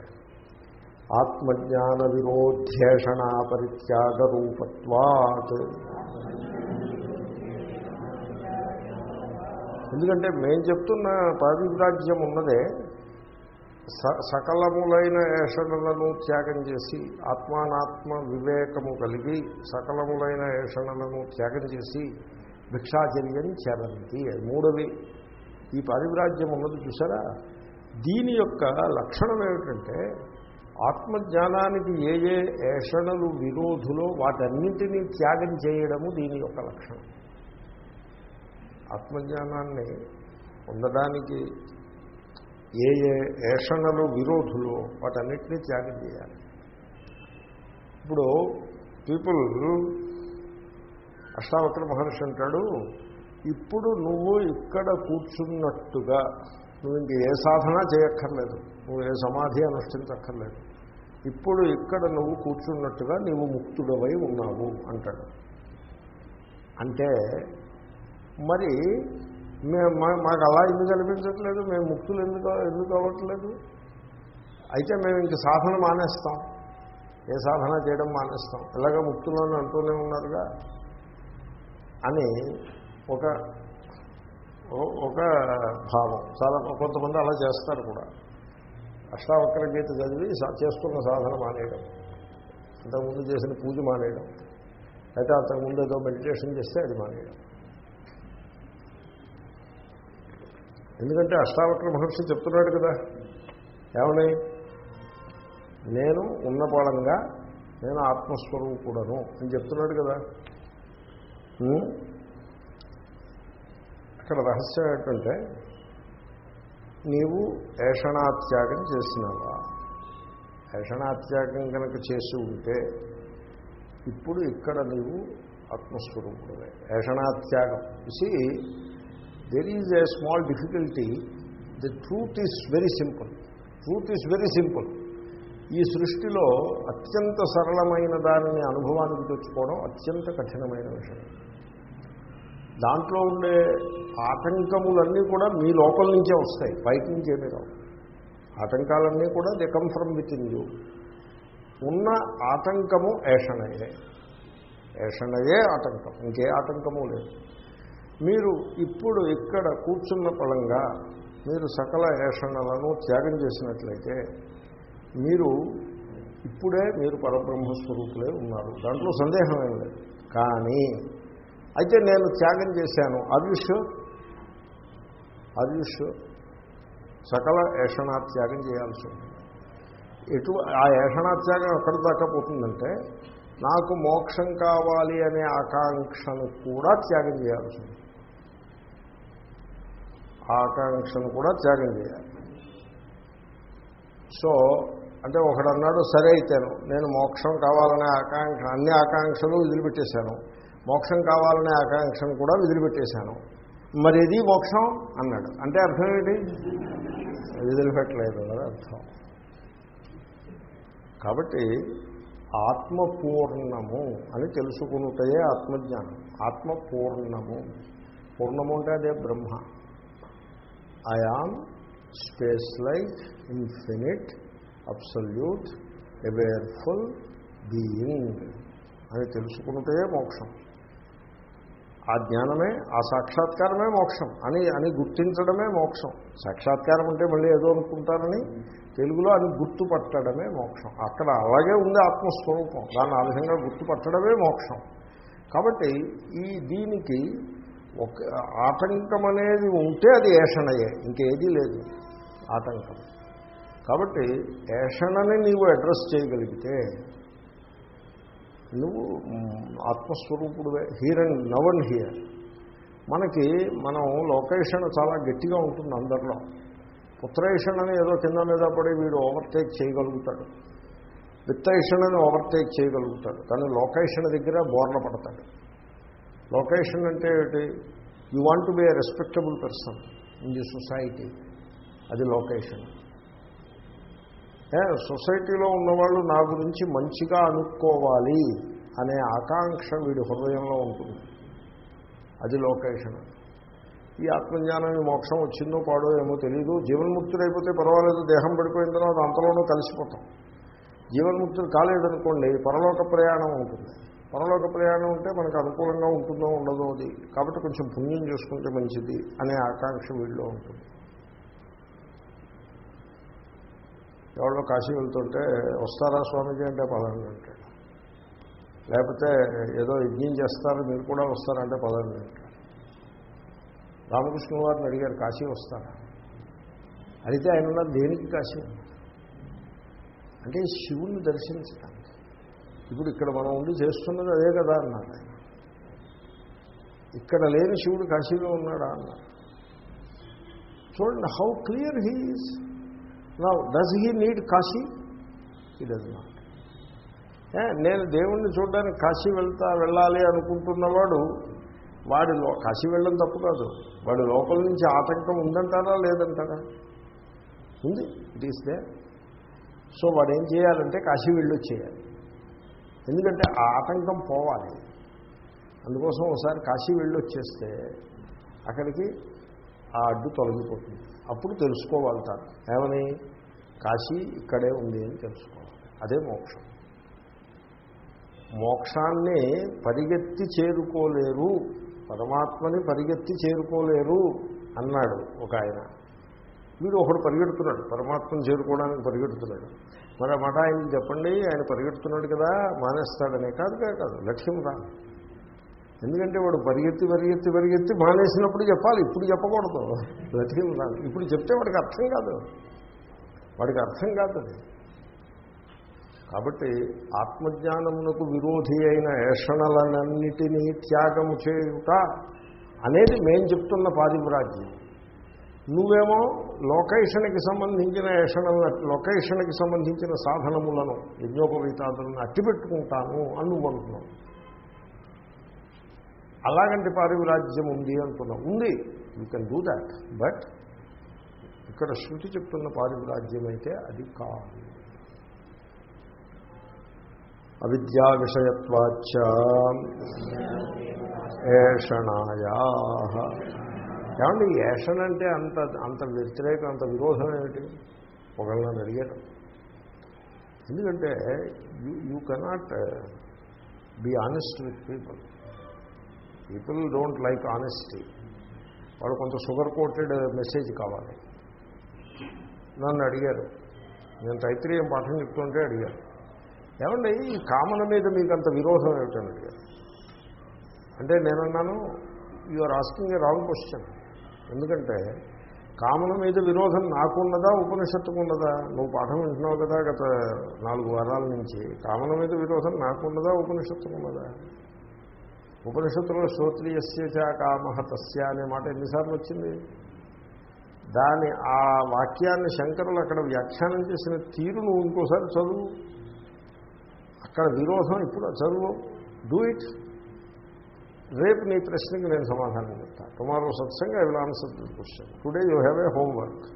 ఆత్మజ్ఞాన విరోధ్యేషణా పరిత్యాగ రూపత్వాత్ ఎందుకంటే మేము చెప్తున్న పారివ్రాజ్యం ఉన్నదే స సకలములైన ఏషణలను త్యాగం చేసి ఆత్మానాత్మ వివేకము కలిగి సకలములైన ఏషణలను త్యాగం చేసి భిక్షాచర్యం చరంతి మూడవి ఈ పారివ్రాజ్యం ఉన్నది చూసారా దీని యొక్క లక్షణం ఏమిటంటే ఆత్మజ్ఞానానికి ఏ ఏ ఏషణలు విరోధులో వాటన్నింటినీ త్యాగం చేయడము దీని యొక్క లక్షణం. ఆత్మజ్ఞానాన్ని పొందడానికి ఏ ఏ ఏషణలు విరోధులు వాటన్నిటినీ త్యాగం చేయాలి. ఇప్పుడు పీపుల్ అష్టావక్ర మహర్షి అంటాడు ఇప్పుడు నువ్వు ఇక్కడ కూర్చున్నట్టుగా నువ్వు ఇంక ఏ సాధన చేయక్కర్లేదు నువ్వు ఏ సమాధి అనుష్ఠించక్కర్లేదు. ఇప్పుడు ఇక్కడ నువ్వు కూర్చున్నట్టుగా నీవు ముక్తుడవై ఉన్నావు అంటాడు. అంటే మరి మేము మా- మాకు అలా ఎందుకు అనిపించట్లేదు? మేము ముక్తులు ఎందుకు ఎందుకు అవ్వట్లేదు? అయితే మేము ఇంక సాధన మానేస్తాం. ఏ సాధన చేయడం మానేస్తాం. ఇలాగ ముక్తులను అంటూనే ఉన్నారుగా? అని ఒక ఒక భావం. చాలా కొంతమంది అలా చేస్తారు కూడా. అష్టావక్ర గీత చదివి సా- చేస్తున్న సాధన మానేయడం. అంతకుముందు చేసిన పూజ మానేయడం. అయితే అంతకుముందు ఏదో మెడిటేషన్ చేస్తే అది మానేయడం. ఎందుకంటే అష్టావక్ర మహర్షి చెప్తున్నాడు కదా. ఏమని నేను ఉన్నపాళంగా నేను ఆత్మస్వరూపుడను అని చెప్తున్నాడు కదా. అక్కడ రహస్యం ఏంటంటే నీవు ఏషణాత్యాగం చేసినావా? ఏషణాత్యాగం కనుక చేసి ఉంటే ఇప్పుడు ఇక్కడ నీవు ఆత్మస్వరూపుడవే. ఏషణాత్యాగం. చూసి there is a small difficulty the truth is very simple truth is very simple ఈ సృష్టిలో అత్యంత సరళమైన దానిని అనుభవానికి తెచ్చుకోవడం అత్యంత కఠినమైన విషయం. దాంట్లో ఉండే ఆటంకములన్నీ కూడా మీ లోపల నుంచే వస్తాయి బయట నుంచి ఏమీ రావు. ఆటంకాలన్నీ కూడా they come from within you ఉన్న ఆటంకము ఏషణయే. ఏషణయే ఆటంకం. ఇంకే ఆటంకము లేదు. మీరు ఇప్పుడు ఇక్కడ కూర్చున్న పళంగా మీరు సకల ఏషణలను త్యాగం చేసినట్లయితే మీరు ఇప్పుడే మీరు పరబ్రహ్మస్వరూపులే ఉన్నారు. దాంట్లో సందేహం ఏం లేదు. కానీ అయితే నేను త్యాగం చేశాను. ఆర్యుష్యూర్ ఆర్యుష్యూర్ సకల ఏషణాత్యాగం చేయాల్సి ఉంటుంది ఎటు ఆ ఏషణాత్యాగం ఎక్కడ దాకా పోతుందంటే నాకు మోక్షం కావాలి అనే ఆకాంక్షను కూడా త్యాగం చేయాల్సి ఉంటుంది ఆ ఆకాంక్షను కూడా త్యాగం చేయాలి. సో అంటే ఒకడు అన్నాడు సరే అయితేను నేను మోక్షం కావాలనే ఆకాంక్ష అన్ని ఆకాంక్షలు వదిలిపెట్టేశాను. మోక్షం కావాలనే ఆకాంక్షను కూడా వదిలిపెట్టేశాను. మరి ఇది మోక్షం? అన్నాడు. అంటే అర్థం ఏంటి? వదిలిపెట్టలేదు అని అర్థం. కాబట్టి ఆత్మపూర్ణము అని తెలుసుకున్నటయే ఆత్మజ్ఞానం. ఆత్మపూర్ణము. పూర్ణము అంటే అదే బ్రహ్మ. I am space like infinite absolute awareful being అని తెలుసుకుంటే మోక్షం. ఆ జ్ఞానమే ఆ సాక్షాత్కారమే మోక్షం. అని అని గుర్తించడమే మోక్షం. సాక్షాత్కారం అంటే మళ్ళీ ఏదో అనుకుంటారని తెలుగులో అని గుర్తుపట్టడమే మోక్షం. అక్కడ అలాగే ఉంది ఆత్మస్వరూపం. దాన్ని ఆ విధంగా గుర్తుపట్టడమే మోక్షం. కాబట్టి ఈ దీనికి ఒక ఆటంకం అనేది ఉంటే అది ఏషణయే ఇంకేదీ లేదు ఆటంకం. కాబట్టి ఏషణని నీవు అడ్రస్ చేయగలిగితే నువ్వు ఆత్మస్వరూపుడువే here and now and here మనకి మనం లొకేషన్ చాలా గట్టిగా ఉంటుంది అందరిలో. పుత్రేషన్ అని ఏదో కింద మీద పడి వీడు ఓవర్టేక్ చేయగలుగుతాడు. విత్తేషణని అని ఓవర్టేక్ చేయగలుగుతాడు. కానీ లోకేషన్ దగ్గర బోర్ల పడతాడు. లొకేషన్ అంటే ఏమిటి? You want to be a respectable person in the society అది లొకేషన్. సొసైటీలో ఉన్నవాళ్ళు నా గురించి మంచిగా అనుకోవాలి అనే ఆకాంక్ష వీడి హృదయంలో ఉంటుంది. అది లొకేషన్. ఈ ఆత్మజ్ఞానం మోక్షం వచ్చిందో పాడో ఏమో తెలియదు జీవన్ముక్తుడైపోతే పర్వాలేదు దేహం పడిపోయిన తర్వాత అంతలోనూ కలిసిపోతాం. జీవన్ముక్తుడు కాలేదనుకోండి పరలోక ప్రయాణం ఉంటుంది. పరలోక ప్రయాణం ఉంటే మనకు అనుకూలంగా ఉంటుందో ఉండదో అది. కాబట్టి కొంచెం పుణ్యం చేసుకుంటే మంచిది అనే ఆకాంక్ష వీడిలో ఉంటుంది. ఎవరో కాశీ వెళ్తుంటే వస్తారా స్వామిజీ? అంటే పదండి అంటాడు. లేకపోతే ఏదో యజ్ఞం చేస్తారు మీరు కూడా వస్తారంటే పదండి అంటాడు. రామకృష్ణ వారిని అడిగారు కాశీ వస్తారా? అడిగితే ఆయన దేనికి కాశీ? అంటే శివుణ్ణి దర్శించడానికి ఇప్పుడు ఇక్కడ మనం ఉండి చేస్తున్నది అదే కదా అన్నాడు ఇక్కడ లేని శివుడు కాశీలో ఉన్నాడా అన్నారు చూడండి హౌ క్లియర్ హీఈస్ నా does he need Kashi? He does not నేను దేవుణ్ణి చూడడానికి కాశీ వెళ్తా వెళ్ళాలి అనుకుంటున్నవాడు వాడి కాశీ వెళ్ళడం తప్పు కాదు. వాడి లోపల నుంచి ఆటంకం ఉందంటారా లేదంటారా? ఉంది ఇట్ ఈస్ దే సో వాడు ఏం చేయాలంటే కాశీ వెళ్ళొచ్చేయాలి. ఎందుకంటే ఆ ఆటంకం పోవాలి. అందుకోసం ఒకసారి కాశీ వెళ్ళి వచ్చేస్తే అక్కడికి ఆ అడ్డు తొలగిపోతుంది. అప్పుడు తెలుసుకోవాలి తాను ఏమని? కాశీ ఇక్కడే ఉంది అని తెలుసుకోవాలి. అదే మోక్షం. మోక్షాన్ని పరిగెత్తి చేరుకోలేరు. పరమాత్మని పరిగెత్తి చేరుకోలేరు అన్నాడు ఒక ఆయన. వీడు ఒకడు పరిగెడుతున్నాడు. పరమాత్మను చేరుకోవడానికి పరిగెడుతున్నాడు. మరి ఆ మాట ఆయనకి చెప్పండి ఆయన పరిగెడుతున్నాడు కదా మానేస్తాడనే కాదు కాదు కాదు లక్ష్యం రాదు ఎందుకంటే వాడు పరిగెత్తి పరిగెత్తి పరిగెత్తి మానేసినప్పుడు చెప్పాలి ఇప్పుడు చెప్పకూడదు. లక్ష్యం రాదు ఇప్పుడు చెప్తే వాడికి అర్థం కాదు. వాడికి అర్థం కాదు అది. కాబట్టి ఆత్మజ్ఞానమునకు విరోధి అయిన ఏషణలన్నిటినీ త్యాగము చేయుట అనేది మేము చెప్తున్న పారివ్రాజ్యం నువ్వేమో లొకేషన్కి సంబంధించిన ఏషణల లొకేషన్కి సంబంధించిన సాధనములను యజ్ఞోపవీతాదులను అట్టిపెట్టుకుంటాను అని నువ్వు అంటున్నావు. అలాగంటి పారివిరాజ్యం ఉంది అంటున్నావు. ఉంది you can do that but ఇక్కడ శృతి చెప్తున్న పారివిరాజ్యం అయితే అది కాదు. అవిద్యా విషయత్వాచ ఏషణాయా ఏమండి యాషన్ అంటే అంత అంత వ్యతిరేకం అంత విరోధం ఏమిటి? ఒకళ్ళని అడిగారు. ఎందుకంటే you you cannot be honest with people people don't like honesty వాళ్ళు కొంత షుగర్ కోటెడ్ మెసేజ్ కావాలి. నన్ను అడిగారు. నేను తైత్రీయం పాఠం చెప్తుంటే అడిగారు. ఏమండి ఈ కామన మీద మీకు అంత విరోధం ఏమిటని అడిగారు. అంటే నేనన్నాను you are asking a wrong question ఎందుకంటే కామన మీద విరోధం నాకున్నదా ఉపనిషత్తుకున్నదా? నువ్వు పాఠం వింటున్నావు కదా గత నాలుగు వారాల నుంచి. కామన మీద విరోధం నాకున్నదా ఉపనిషత్తుకున్నదా? ఉపనిషత్తులో శ్రోత్రియస్య చ కామహ తస్య అనే మాట ఎన్నిసార్లు వచ్చింది? దాని ఆ వాక్యాన్ని శంకరులు అక్కడ వ్యాఖ్యానం చేసిన తీరు నువ్వు ఇంకోసారి చదువు. అక్కడ విరోధం ఇప్పుడు చదువు. డూ ఇట్ రేపు నీ ప్రశ్నకి నేను సమాధానం చెప్తాను tomorrow satsang I will answer this question. Today you have a homework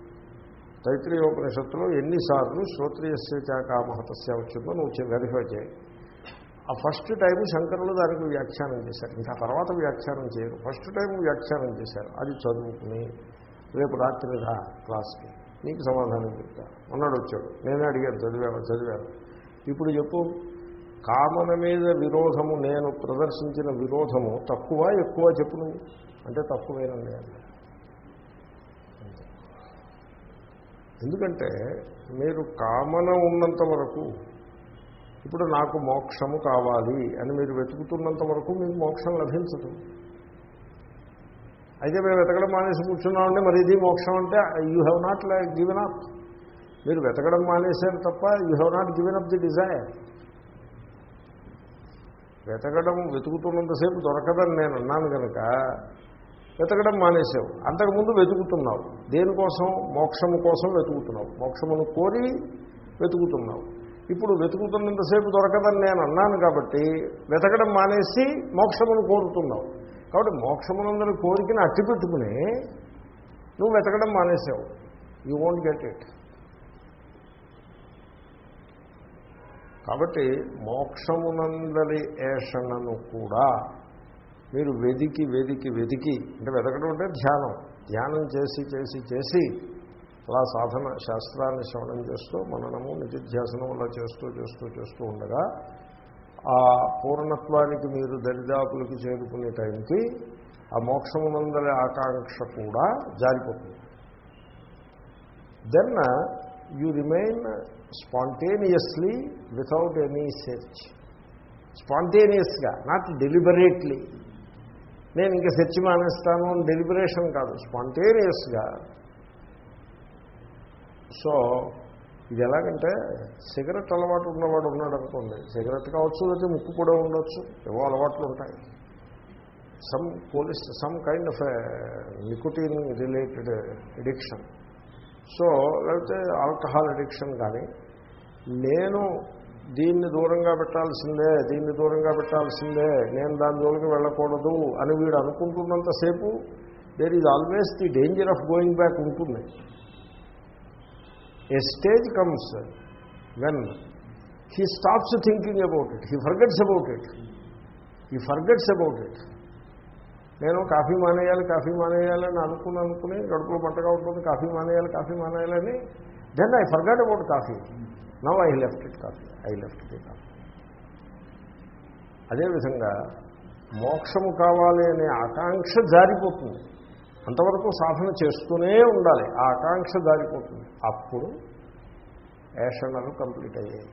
తైత్రీయోపనిషత్తులో ఎన్నిసార్లు శ్రోత్రియస్య చ తస్య వచ్చిందో నువ్వు వెరిఫై చేయి. ఆ ఫస్ట్ టైం శంకరులు దానికి వ్యాఖ్యానం చేశారు. ఇంకా తర్వాత వ్యాఖ్యానం చేయరు. ఫస్ట్ టైం వ్యాఖ్యానం చేశారు. అది చదువుకుని రేపు రాత్రి రా క్లాస్కి. నీకు సమాధానం చెప్తా. ఉన్నాడు వచ్చాడు. నేనే అడిగాను చదివాను చదివాను. ఇప్పుడు చెప్పు. కామన మీద విరోధము నేను ప్రదర్శించిన విరోధము తక్కువ ఎక్కువ చెప్పును అంటే తక్కువేనండి అన్నాడు ఎందుకంటే మీరు కామన ఉన్నంత వరకు ఇప్పుడు నాకు మోక్షము కావాలి అని మీరు వెతుకుతున్నంత వరకు మీకు మోక్షం లభించదు. అయితే మేము వెతకడం మానేసి కూర్చున్నామంటే మరి ఇది మోక్షం అంటే you have not like given up మీరు వెతకడం మానేశారు తప్ప you have not given up the desire వెతకడం వెతుకుతున్నంతసేపు దొరకదని నేను అన్నాను కనుక వెతకడం మానేసావు అంతకుముందు వెతుకుతున్నావు. దేనికోసం? మోక్షము కోసం వెతుకుతున్నావు. మోక్షమును కోరి వెతుకుతున్నావు. ఇప్పుడు వెతుకుతున్నంతసేపు దొరకదని నేను అన్నాను కాబట్టి వెతకడం మానేసి మోక్షమును కోరుతున్నావు. కాబట్టి మోక్షమునందరి కోరికను అట్టిపెట్టుకుని నువ్వు వెతకడం మానేసావు యూ వోంట్ గెట్ ఇట్ కాబట్టి మోక్షమునందరి ఏషణను కూడా మీరు వెదికి వెదికి వెదికి అంటే వెతకడం అంటే ధ్యానం. ధ్యానం చేసి చేసి చేసి అలా సాధన శాస్త్రాన్ని శ్రవణం చేస్తూ మననము నిధిధ్యాసనం అలా చేస్తూ చేస్తూ చేస్తూ ఉండగా ఆ పూర్ణత్వానికి మీరు దరిదాపులకు చేరుకునే టైంకి ఆ మోక్షమునందరి ఆకాంక్ష కూడా జారిపోతుంది. Then you remain spontaneously without any search స్పాంటేనియస్గా not deliberately నేను ఇంకా సెర్చ్ మానేస్తాను అని డెలిబరేషన్ కాదు స్పాంటేనియస్గా. సో ఇది ఎలాగంటే సిగరెట్ అలవాటు ఉన్నవాడు ఉన్నాడు అనుకోండి. సిగరెట్ కావచ్చు లేకపోతే ముక్కు కూడా ఉండొచ్చు. ఏవో అలవాట్లు ఉంటాయి. Some police some kind of nicotine related addiction so లేకపోతే ఆల్కహాల్ అడిక్షన్ కానీ నేను దీన్ని దూరంగా పెట్టాల్సిందే దీన్ని దూరంగా పెట్టాల్సిందే నేను దాని జోలికి వెళ్ళకూడదు అని వీడు అనుకుంటున్నంతసేపు there is always the danger of going back ఉంటుంది. A stage comes when he stops thinking about it he forgets about it he forgets about it నేను కాఫీ మానేయాలి కాఫీ మానేయాలని అనుకుని అనుకుని గడుపులో పట్టగా ఉంటుంది కాఫీ మానేయాలి coffee మానేయాలని then I forgot about coffee now I left it coffee I left it coffee అదేవిధంగా మోక్షము కావాలి అనే ఆకాంక్ష జారిపోతుంది. అంతవరకు సాధన చేస్తూనే ఉండాలి. ఆ ఆకాంక్ష జారిపోతుంది. అప్పుడు యాషణలు కంప్లీట్ అయ్యాయి.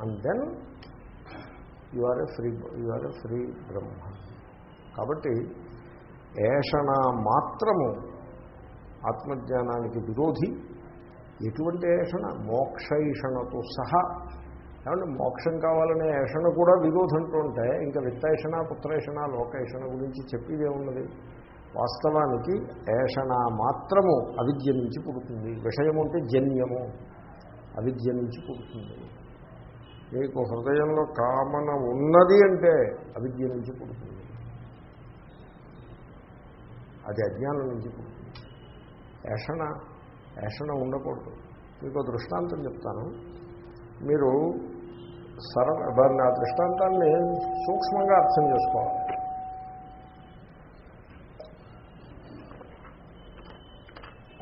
And then you are a free you are a free Brahma కాబట్టి ఏషణ మాత్రము ఆత్మజ్ఞానానికి విరోధి. ఎటువంటి ఏషణ? మోక్షైషణతో సహా. ఏమంటే మోక్షం కావాలనే ఏషణ కూడా విరోధంటూ ఉంటే ఇంకా విత్తేషణ పుత్రేషణ లోకేషణ గురించి చెప్పేదే ఉన్నది వాస్తవానికి ఏషణ మాత్రము అవిద్య నుంచి పుడుతుంది. విషయము అంటే జన్యము. అవిద్య నుంచి పుడుతుంది. మీకు హృదయంలో కామన ఉన్నది అంటే అవిద్య నుంచి పుడుతుంది. అది అజ్ఞానం నుంచి పుడుతుంది ఏషణ ఏషణ ఉండకూడదు. మీకు దృష్టాంతం చెప్తాను. మీరు సర దాన్ని ఆ దృష్టాంతాన్ని సూక్ష్మంగా అర్థం చేసుకోవాలి.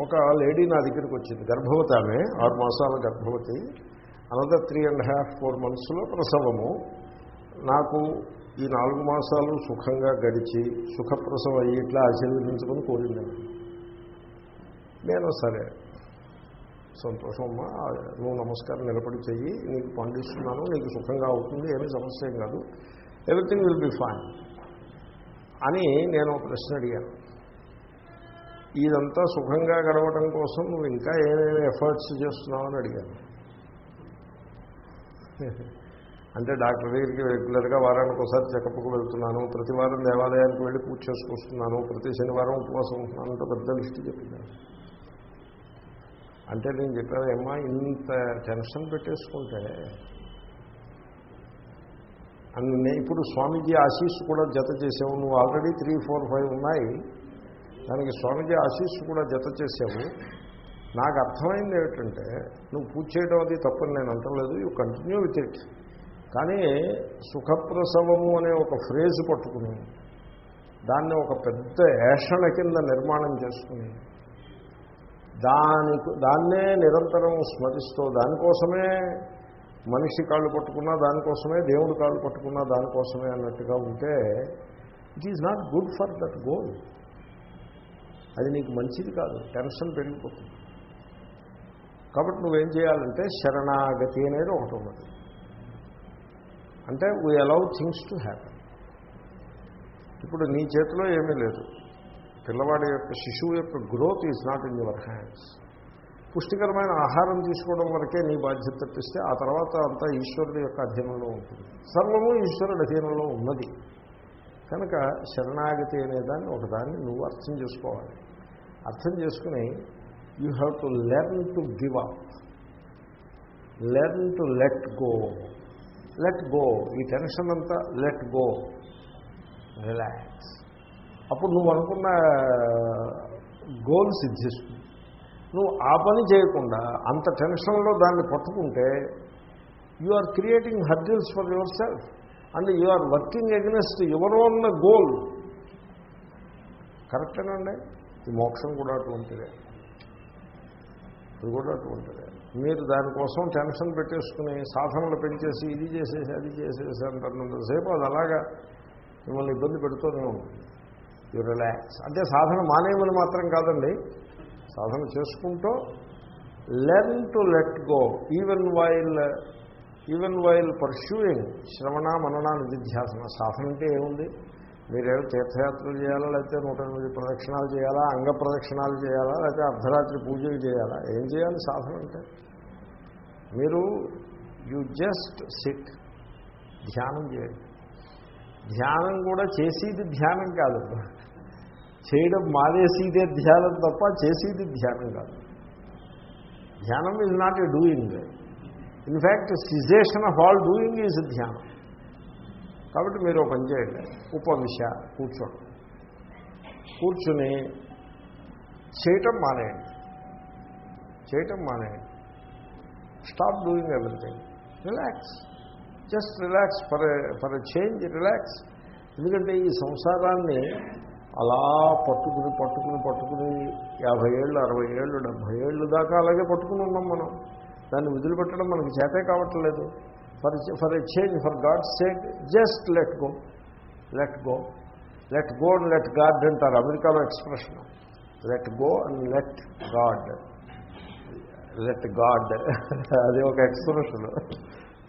ఒక లేడీ నా దగ్గరికి వచ్చింది. గర్భవతి ఆమె ఆరు మాసాల గర్భవతి. Another three and half four మంత్స్లో ప్రసవము. నాకు ఈ నాలుగు మాసాలు సుఖంగా గడిచి సుఖప్రసవం అయ్యి ఇట్లా ఆశీర్వదించుకొని కోరిందండి నేను సరే. సంతోషం అమ్మా నువ్వు నమస్కారం నిలబడి చెయ్యి నీకు పండిస్తున్నాను నీకు సుఖంగా అవుతుంది ఏమీ సమస్య ఏం కాదు. ఎవ్రీథింగ్ విల్ బి ఫైన్ అని నేను ప్రశ్న అడిగాను. ఇదంతా సుఖంగా గడవటం కోసం నువ్వు ఇంకా ఏమేమి ఎఫర్ట్స్ చేస్తున్నావు అని అడిగాను. అంటే డాక్టర్ దగ్గరికి రెగ్యులర్గా వారానికి ఒకసారి చెకప్కు వెళ్తున్నాను. ప్రతి వారం దేవాలయానికి వెళ్ళి పూజ చేసుకొస్తున్నాను. ప్రతి శనివారం ఉపవాసం ఉంటున్నాను అంటే పెద్ద లిస్ట్ చెప్పిందాను అంటే నేను చెప్పాను ఏమ్మా ఇంత టెన్షన్ పెట్టేసుకుంటే అన్నీ ఇప్పుడు స్వామీజీ ఆశీస్సు కూడా జత చేసావు నువ్వు ఆల్రెడీ త్రీ ఫోర్ ఫైవ్ ఉన్నాయి. దానికి స్వామీజీ ఆశీస్సు కూడా జత చేసావు నాకు అర్థమైంది ఏమిటంటే నువ్వు పూజ చేయడం అది తప్పని నేను అంటలేదు. You continue with it. కానీ సుఖప్రసవము అనే ఒక ఫ్రేజ్ పట్టుకుని దాన్ని ఒక పెద్ద ఏషణ కింద నిర్మాణం చేసుకుని దానికి దాన్నే నిరంతరం స్మరిస్తూ దానికోసమే మనిషి కాళ్ళు పట్టుకున్నా దానికోసమే దేవుడు కాళ్ళు పట్టుకున్నా దానికోసమే అన్నట్టుగా ఉంటే it is not good for that goal అది నీకు మంచిది కాదు టెన్షన్ పెరిగిపోతుంది. కాబట్టి నువ్వేం చేయాలంటే శరణాగతి అనేది ఒకటి ఉన్నది. అంటే we allow things to happy ఇప్పుడు నీ చేతిలో ఏమీ లేదు. పిల్లవాడి యొక్క శిశువు యొక్క growth is not in your hands పుష్టికరమైన ఆహారం తీసుకోవడం వరకే నీ బాధ్యత తప్పిస్తే ఆ తర్వాత అంతా ఈశ్వరుడి యొక్క అధీనంలో ఉంటుంది. సర్వము ఈశ్వరుడి అధీనంలో ఉన్నది. కనుక శరణాగతి అనేదాన్ని ఒకదాన్ని నువ్వు అర్థం చేసుకోవాలి. అర్థం చేసుకుని you have to learn to give up learn to let go let go ఈ టెన్షన్ అంతా లెట్ గో రిలాక్స్ అప్పుడు నువ్వు అనుకున్న గోల్ సిద్ధిస్తుంది నువ్వు ఆ పని చేయకుండా అంత టెన్షన్లో దాన్ని పట్టుకుంటే you are creating hurdles for yourself and you are working against your own goal కరెక్టేనండి ఈ మోక్షం కూడా అటువంటిదే. ఇది కూడా అటువంటిదే. మీరు దానికోసం టెన్షన్ పెట్టేసుకుని సాధనలు పెంచేసి ఇది చేసేసి అది చేసేసి అంటున్నంతసేపు అది అలాగా మిమ్మల్ని ఇబ్బంది పెడుతూనే ఉంటుంది. యూ రిలాక్స్ అంటే సాధన మానేయమని మాత్రం కాదండి. సాధన చేసుకుంటూ learn to let go even while even while pursuing శ్రవణ మనన నిధిధ్యాసన సాధన అంటే ఏముంది? మీరేమో తీర్థయాత్రలు చేయాలా లేకపోతే నూట ఎనిమిది ప్రదక్షిణాలు చేయాలా అంగ ప్రదక్షిణాలు చేయాలా లేకపోతే అర్ధరాత్రి పూజలు చేయాలా? ఏం చేయాలి సాధన అంటే? మీరు యు జస్ట్ సిట్ ధ్యానం చేయండి. ధ్యానం కూడా చేసేది ధ్యానం కాదు. చేయడం మానేసేదే ధ్యానం తప్ప చేసేది ధ్యానం కాదు. ధ్యానం is not a doing in fact cessation of all doing is ధ్యానం. కాబట్టి మీరు ఒక పని చేయండి. ఉపవిశ కూర్చోండి. కూర్చుని చేయటం మానేయండి. చేయటం మానేయండి. Stop doing everything relax just relax for for change relax ఎందుకంటే ఈ సంసారాన్ని అలా పట్టుకుని పట్టుకుని పట్టుకుని యాభై ఏళ్ళు అరవై ఏళ్ళు డెబ్భై ఏళ్ళు దాకా అలాగే పట్టుకుని ఉన్నాం మనం. దాన్ని వదిలిపెట్టడం మనకి చేతే కావట్లేదు. For for a change for God sake just let go let go let go and let God అంటారు. అమెరికాలో expression let go and let God let God అది ఒక expression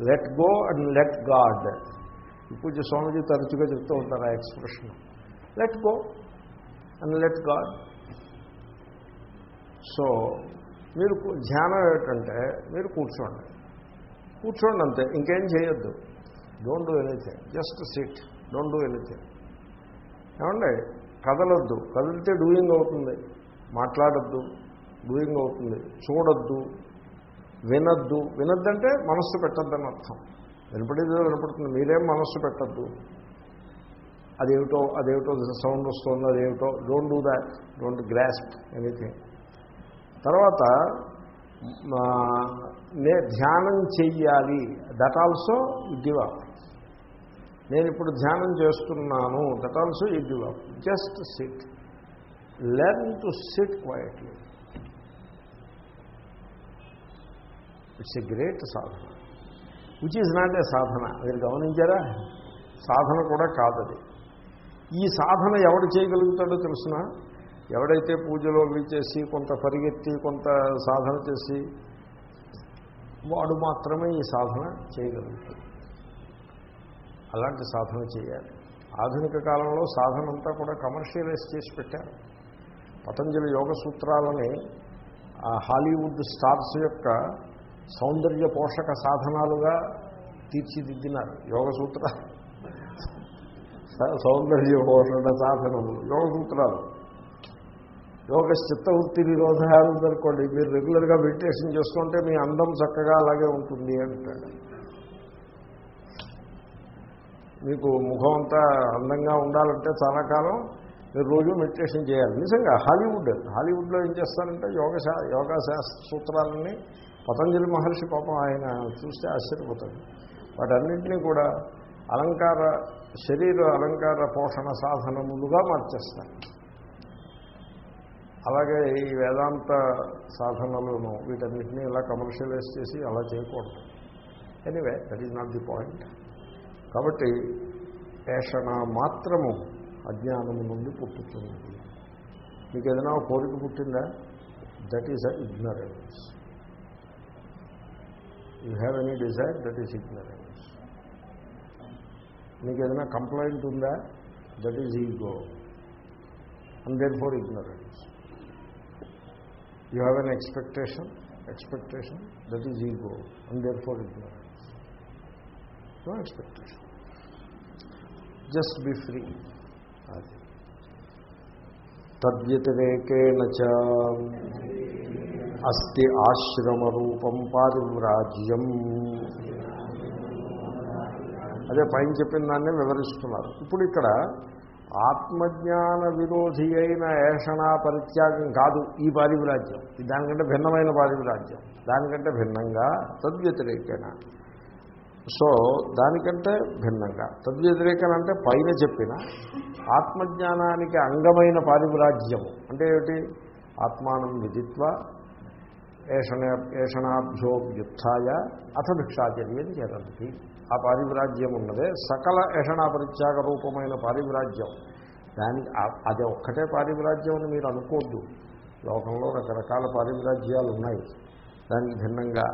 let go and let God పూజ స్వామిజీ తరచుగా చెప్తూ ఉంటారు ఆ expression let go and let God so మీరు ధ్యానం ఏమిటంటే మీరు కూర్చోండి. కూర్చోండి అంతే ఇంకేం చేయొద్దు. Don't do anything just sit don't do anything ఏమండి? కదలొద్దు. కదిలితే డూయింగ్ అవుతుంది. మాట్లాడద్దు. డూయింగ్ అవుతుంది. చూడొద్దు. వినద్దు. వినద్దంటే మనస్సు పెట్టద్దని అర్థం. వినపడేదో వినపడుతుంది. మీరేం మనస్సు పెట్టద్దు. అదేమిటో అదేమిటో సౌండ్ వస్తుంది అదేమిటో don't do that don't grasp anything తర్వాత నే ధ్యానం చెయ్యాలి. దట్ ఆల్సో గివ్ అప్ నేను ఇప్పుడు ధ్యానం చేస్తున్నాను. That also you give up just sit learn to sit quietly it's a great sadhana. Which is not a sadhana. మీరు గమనించారా? సాధన కూడా కాదది. ఈ సాధన ఎవడు చేయగలుగుతాడో తెలుసిన? ఎవడైతే పూజలో అవి చేసి కొంత పరిగెత్తి కొంత సాధన చేసి వాడు మాత్రమే ఈ సాధన చేయగలుగుతాడు. అలాంటి సాధన చేయాలి. ఆధునిక కాలంలో సాధన అంతా కూడా కమర్షియలైజ్ చేసి పెట్టారు. పతంజలి యోగ సూత్రాలని హాలీవుడ్ స్టార్స్ యొక్క సౌందర్య పోషక సాధనాలుగా తీర్చిదిద్దినారు. యోగ సూత్ర సౌందర్య పోషణ సాధనములు యోగ సూత్రాలు. యోగ చిత్తవృత్తి నిరోధాలు అనుకోండి. మీరు రెగ్యులర్గా మెడిటేషన్ చేసుకుంటే మీ అందం చక్కగా అలాగే ఉంటుంది అంటాడు. మీకు ముఖం అంతా అందంగా ఉండాలంటే చాలా కాలం మీరు రోజు మెడిటేషన్ చేయాలి. నిజంగా హాలీవుడ్ హాలీవుడ్లో ఏం చేస్తారంటే యోగ యోగా శాస్త్ర సూత్రాలని పతంజలి మహర్షి పాపం ఆయన చూస్తే ఆశ్చర్యపోతాడు. వాటన్నింటినీ కూడా అలంకార శరీర అలంకార పోషణ సాధనములుగా మార్చేస్తారు. అలాగే ఈ వేదాంత సాధనలను వీటన్నిటినీ ఇలా కమర్షియలైజ్ చేసి అలా చేయకూడదు. Anyway that is not the point కాబట్టి ఏషణ మాత్రము అజ్ఞానము నుండి పుట్టుతున్నది మీకు ఏదైనా ఒక కోరిక పుట్టిందా? That is a ignorance you have any desire that is ignorance మీకు ఏదైనా కంప్లైంట్ ఉందా? That is ego and therefore ignorance you have an expectation expectation that is ego and therefore ignorance no expectation just be free అది తద్వ్యతిరేకేణ చ అస్తి ఆశ్రమరూపం పారివ్రాజ్యం అదే పైన చెప్పిన దాన్నే వివరిస్తున్నారు. ఇప్పుడు ఇక్కడ ఆత్మజ్ఞాన విరోధి అయిన ఏషణా పరిత్యాగం కాదు ఈ పారివిరాజ్యం. ఇది దానికంటే భిన్నమైన పారివిరాజ్యం. దానికంటే భిన్నంగా తద్వ్యతిరేకేణ. సో దానికంటే భిన్నంగా. తద్వ్యతిరేకన అంటే పైన చెప్పిన ఆత్మజ్ఞానానికి అంగమైన పారివిరాజ్యము. అంటే ఏమిటి? ఆత్మానం విదిత్వ ఏషణ ఏషణాభ్యోభ్యుత్య అథ భిక్షాచర్యం చేరంతి ఆ పారివ్రాజ్యం ఉన్నదే. సకల ఏషణాపరిత్యాగ రూపమైన పారివ్రాజ్యం. దానికి అది ఒక్కటే పారివ్రాజ్యం అని మీరు అనుకోద్దు. లోకంలో రకరకాల పారివ్రాజ్యాలు ఉన్నాయి. దానికి భిన్నంగా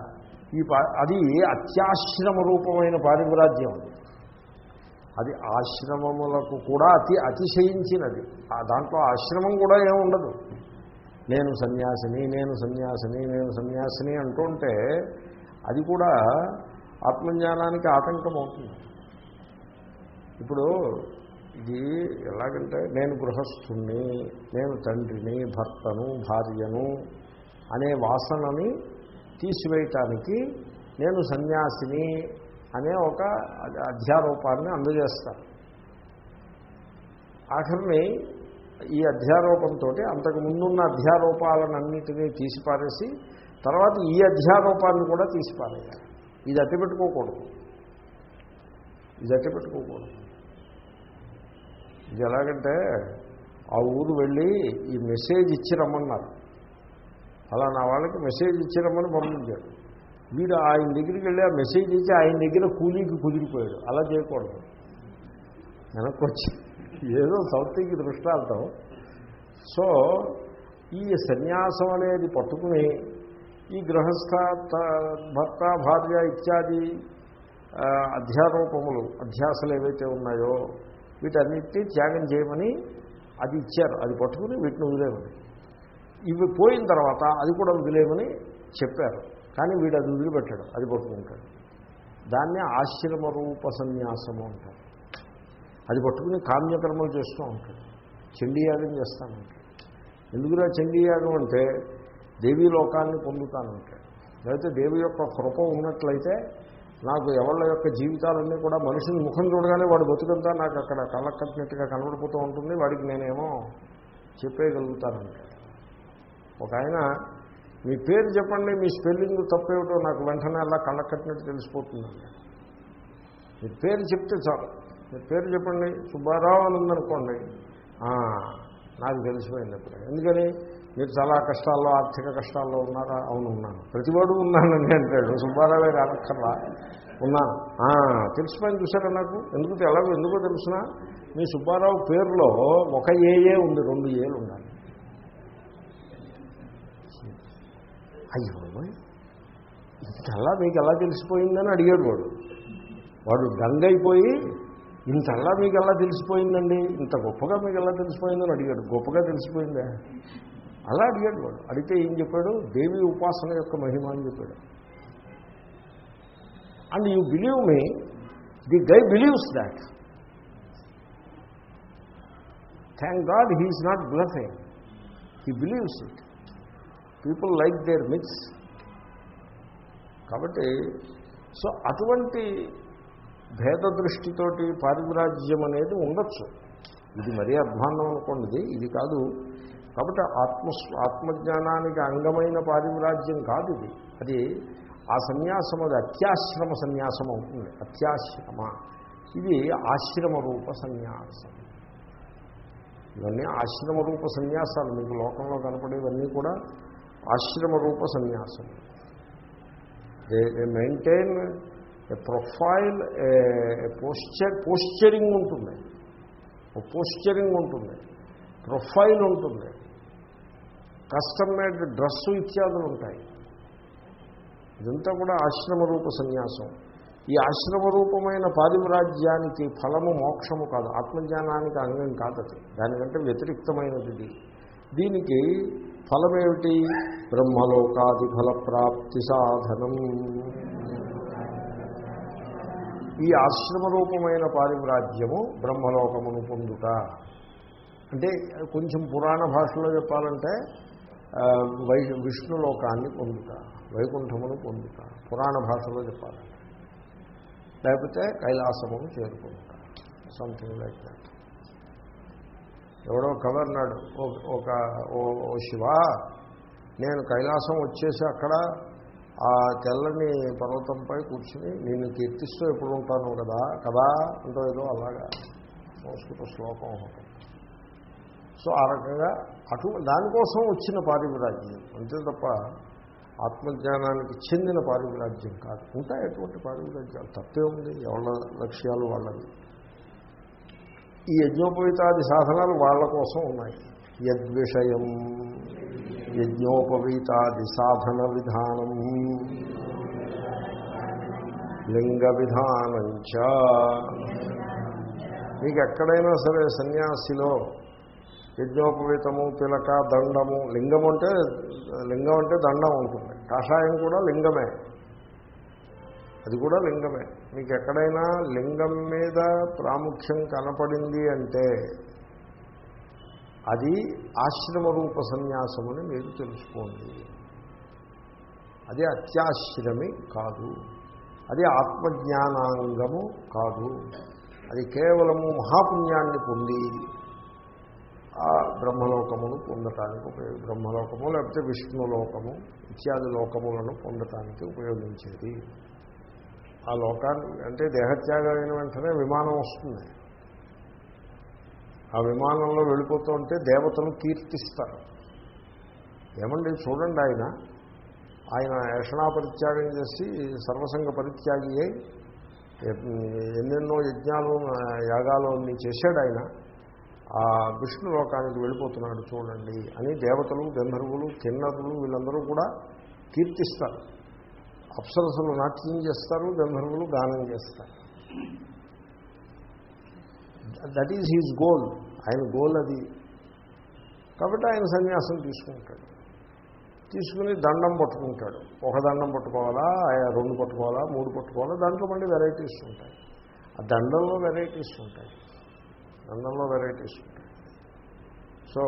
ఈ పా అది అత్యాశ్రమ రూపమైన పారివ్రాజ్యం? అది అది ఆశ్రమములకు కూడా అతి అతిశయించినది. దాంట్లో ఆశ్రమం కూడా ఏముండదు. నేను సన్యాసిని నేను సన్యాసిని నేను సన్యాసిని అంటుంటే అది కూడా ఆత్మజ్ఞానానికి ఆటంకం అవుతుంది ఇప్పుడు ఇది ఎలాగంటే నేను గృహస్థుణ్ణి నేను తండ్రిని భర్తను భార్యను అనే వాసనని తీసివేయటానికి నేను సన్యాసిని అనే ఒక అధ్యారూపాన్ని అందజేస్తాను. ఆఖరిని ఈ అధ్యారోపంతో అంతకు ముందున్న అధ్యారోపాలన్నింటినీ తీసిపారేసి తర్వాత ఈ అధ్యారోపాన్ని కూడా తీసిపారేయాలి. ఇది అట్టి పెట్టుకోకూడదు ఇది అట్టి పెట్టుకోకూడదు ఇది ఎలాగంటే ఆ ఊరు వెళ్ళి ఈ మెసేజ్ ఇచ్చి రమ్మన్నారు. అలా నా వాళ్ళకి మెసేజ్ ఇచ్చి రమ్మని పంపించాడు వీడు ఆయన దగ్గరికి వెళ్ళి ఆ మెసేజ్ ఇచ్చి ఆయన దగ్గర కూలీకి కుదిరిపోయాడు. అలా చేయకూడదు. వెనక్కి వచ్చి ఏదో సౌత్కి దృష్టాంతం. సో ఈ సన్యాసం అనేది పట్టుకుని ఈ గృహస్థ త- భర్త భార్య ఇత్యాది అధ్యారూపములు అధ్యాసలు ఏవైతే ఉన్నాయో వీటన్నిటినీ త్యాగం చేయమని అది ఇచ్చారు. అది పట్టుకుని వీటిని వదిలేమని ఇవి పోయిన తర్వాత అది కూడా వదిలేమని చెప్పారు. కానీ వీడు అది వదిలిపెట్టాడు. అది పట్టుకుంటాడు దాన్నే ఆశ్రమ రూప సన్యాసము అంటారు. అది పట్టుకుని కామ్యకర్మలు చేస్తూ ఉంటాడు. చండీయాగం చేస్తానంటాడు ఎందుకురా చండీయాగం అంటే దేవీ లోకాన్ని పొందుతానంటాడు లేకపోతే దేవి యొక్క కృప ఉన్నట్లయితే నాకు ఎవళ్ళ యొక్క జీవితాలన్నీ కూడా మనిషిని ముఖం చూడగానే వాడు బతుకంతా నాకు అక్కడ కళ్ళకట్టినట్టుగా కనబడిపోతూ ఉంటుంది. వాడికి నేనేమో చెప్పేయగలుగుతానంటాడు ఒక ఆయన మీ పేరు చెప్పండి మీ స్పెల్లింగ్ తప్పేమిటో నాకు వెంటనే అలా కళ్ళకట్టినట్టు తెలిసిపోతుందండి మీ పేరు చెప్తే చాలు. మీ పేరు చెప్పండి. సుబ్బారావు అని ఉందనుకోండి నాకు తెలిసిపోయింది అప్పుడు. ఎందుకని? మీరు చాలా కష్టాల్లో ఆర్థిక కష్టాల్లో ఉన్నారా? అవును ఉన్నాను. ప్రతివాడు ఉన్నానని అంటాడు. సుబ్బారావే కానక్కర్లా ఉన్నాను. తెలిసిపోయింది చూసారా నాకు? ఎందుకు ఎలాగో ఎందుకో తెలుసిన? మీ సుబ్బారావు పేరులో ఒక ఏఏ ఉంది రెండు ఏలు ఉండాలి. అయ్యో ఇంతలా మీకు ఎలా తెలిసిపోయిందని అడిగాడు వాడు. వాడు గంగైపోయి ఇంతలా మీకు ఎలా తెలిసిపోయిందండి? ఇంత గొప్పగా మీకు ఎలా తెలిసిపోయిందని అడిగాడు. గొప్పగా తెలిసిపోయిందా? అలా అడిగాడు వాడు. అడిగితే ఏం చెప్పాడు? దేవి ఉపాసన యొక్క మహిమ అని చెప్పాడు. And you believe me the guy believes that thank God he's not bluffing he believes it people like their myths కాబట్టి సో అటువంటి భేద దృష్టితోటి పారివిరాజ్యం అనేది ఉండొచ్చు. ఇది మరీ అధ్వాన్నం అనుకోండి ఇది కాదు. కాబట్టి ఆత్మ ఆత్మజ్ఞానానికి అంగమైన పారివిరాజ్యం కాదు ఇది. అది ఆ సన్యాసం అది అత్యాశ్రమ సన్యాసం అవుతుంది. అత్యాశ్రమ. ఇది ఆశ్రమ రూప సన్యాసం. ఇవన్నీ ఆశ్రమ రూప సన్యాసాలు. మీకు లోకంలో కనపడేవన్నీ కూడా ఆశ్రమ రూప సన్యాసం. They they maintain profile posture posturing ఉంటుంది. పోస్చరింగ్ ఉంటుంది. ప్రొఫైల్ ఉంటుంది. కస్టమ్ మేడ్ డ్రెస్సు ఇత్యాదులు ఉంటాయి. ఇదంతా కూడా ఆశ్రమ రూప సన్యాసం. ఈ ఆశ్రమ రూపమైన పారిమరాజ్యానికి ఫలము మోక్షము కాదు. ఆత్మజ్ఞానానికి అంగం కాదది దానికంటే వ్యతిరిక్తమైనది. దీనికి ఫలమేమిటి? బ్రహ్మలోకాది ఫలప్రాప్తి సాధనం. ఈ ఆశ్రమ రూపమైన బ్రహ్మలోకమును పొందుట. అంటే కొంచెం పురాణ భాషలో చెప్పాలంటే వై విష్ణులోకాన్ని పొందుట వైకుంఠమును పొందుట పురాణ భాషలో చెప్పాలంటే. లేకపోతే కైలాసమును చేరుకుంట. సంథింగ్ లైక్ దాట్ ఎవడో కవర్ ఒక ఓ ఓ శివ నేను కైలాసం వచ్చేసి అక్కడ ఆ తెల్లని పర్వతంపై కూర్చుని నేను కీర్తిస్తూ ఎప్పుడు ఉంటాను కదా కదా అంటూ ఏదో అలాగా సంస్కృత శ్లోకం ఒకటి. సో ఆ రకంగా అటు దానికోసం వచ్చిన పారివిరాజ్యం. అంతే తప్ప ఆత్మజ్ఞానానికి చెందిన పారివిరాజ్యం కాదు. ఉంటాయి ఎటువంటి పారివిరాజ్యాలు. తప్పే ఉంది. ఎవరి లక్ష్యాలు వాళ్ళవి. ఈ యజ్ఞోపవితాది సాధనాలు వాళ్ళ కోసం ఉన్నాయి. యద్విషయం యజ్ఞోపవీతాది సాధన విధానం లింగ విధానంచ మీకు ఎక్కడైనా సరే సన్యాసిలో యజ్ఞోపవీతము పిలక దండము లింగం అంటే లింగం అంటే దండం ఉంటుంది కషాయం కూడా లింగమే. అది కూడా లింగమే. మీకు ఎక్కడైనా లింగం మీద ప్రాముఖ్యం కనపడింది అంటే అది ఆశ్రమ రూప సన్యాసమని మీరు తెలుసుకోండి. అది అత్యాశ్రమి కాదు. అది ఆత్మజ్ఞానాంగము కాదు. అది కేవలము మహాపుణ్యాన్ని పొంది ఆ బ్రహ్మలోకమును పొందటానికి ఉపయోగ బ్రహ్మలోకము లేకపోతే విష్ణులోకము ఇత్యాది లోకములను పొందటానికి ఉపయోగించేది. ఆ లోకాన్ని అంటే దేహత్యాగం అయిన వెంటనే విమానం వస్తుంది. ఆ విమానంలో వెళ్ళిపోతూ ఉంటే దేవతలు కీర్తిస్తారు. ఏమండి చూడండి ఆయన. ఆయన యక్షణా పరిత్యాగం చేసి సర్వసంగ పరిత్యాగి అయి ఎన్నెన్నో యజ్ఞాలు యాగాలు అన్ని చేశాడు ఆయన. ఆ విష్ణు లోకానికి వెళ్ళిపోతున్నాడు చూడండి అని దేవతలు గంధర్వులు కిన్నరులు వీళ్ళందరూ కూడా కీర్తిస్తారు. అప్సరసులు నాట్యం చేస్తారు గంధర్వులు గానం చేస్తారు. దట్ ఈజ్ హీజ్ గోల్ ఆయన గోల్ అది. కాబట్టి ఆయన సన్యాసం తీసుకుంటాడు. తీసుకుని దండం పట్టుకుంటాడు. ఒక దండం పట్టుకోవాలా? ఆ రెండు పట్టుకోవాలా? మూడు పట్టుకోవాలా? దాంట్లో మళ్ళీ వెరైటీస్ ఉంటాయి. ఆ దండంలో వెరైటీస్ ఉంటాయి. దండంలో వెరైటీస్ ఉంటాయి. సో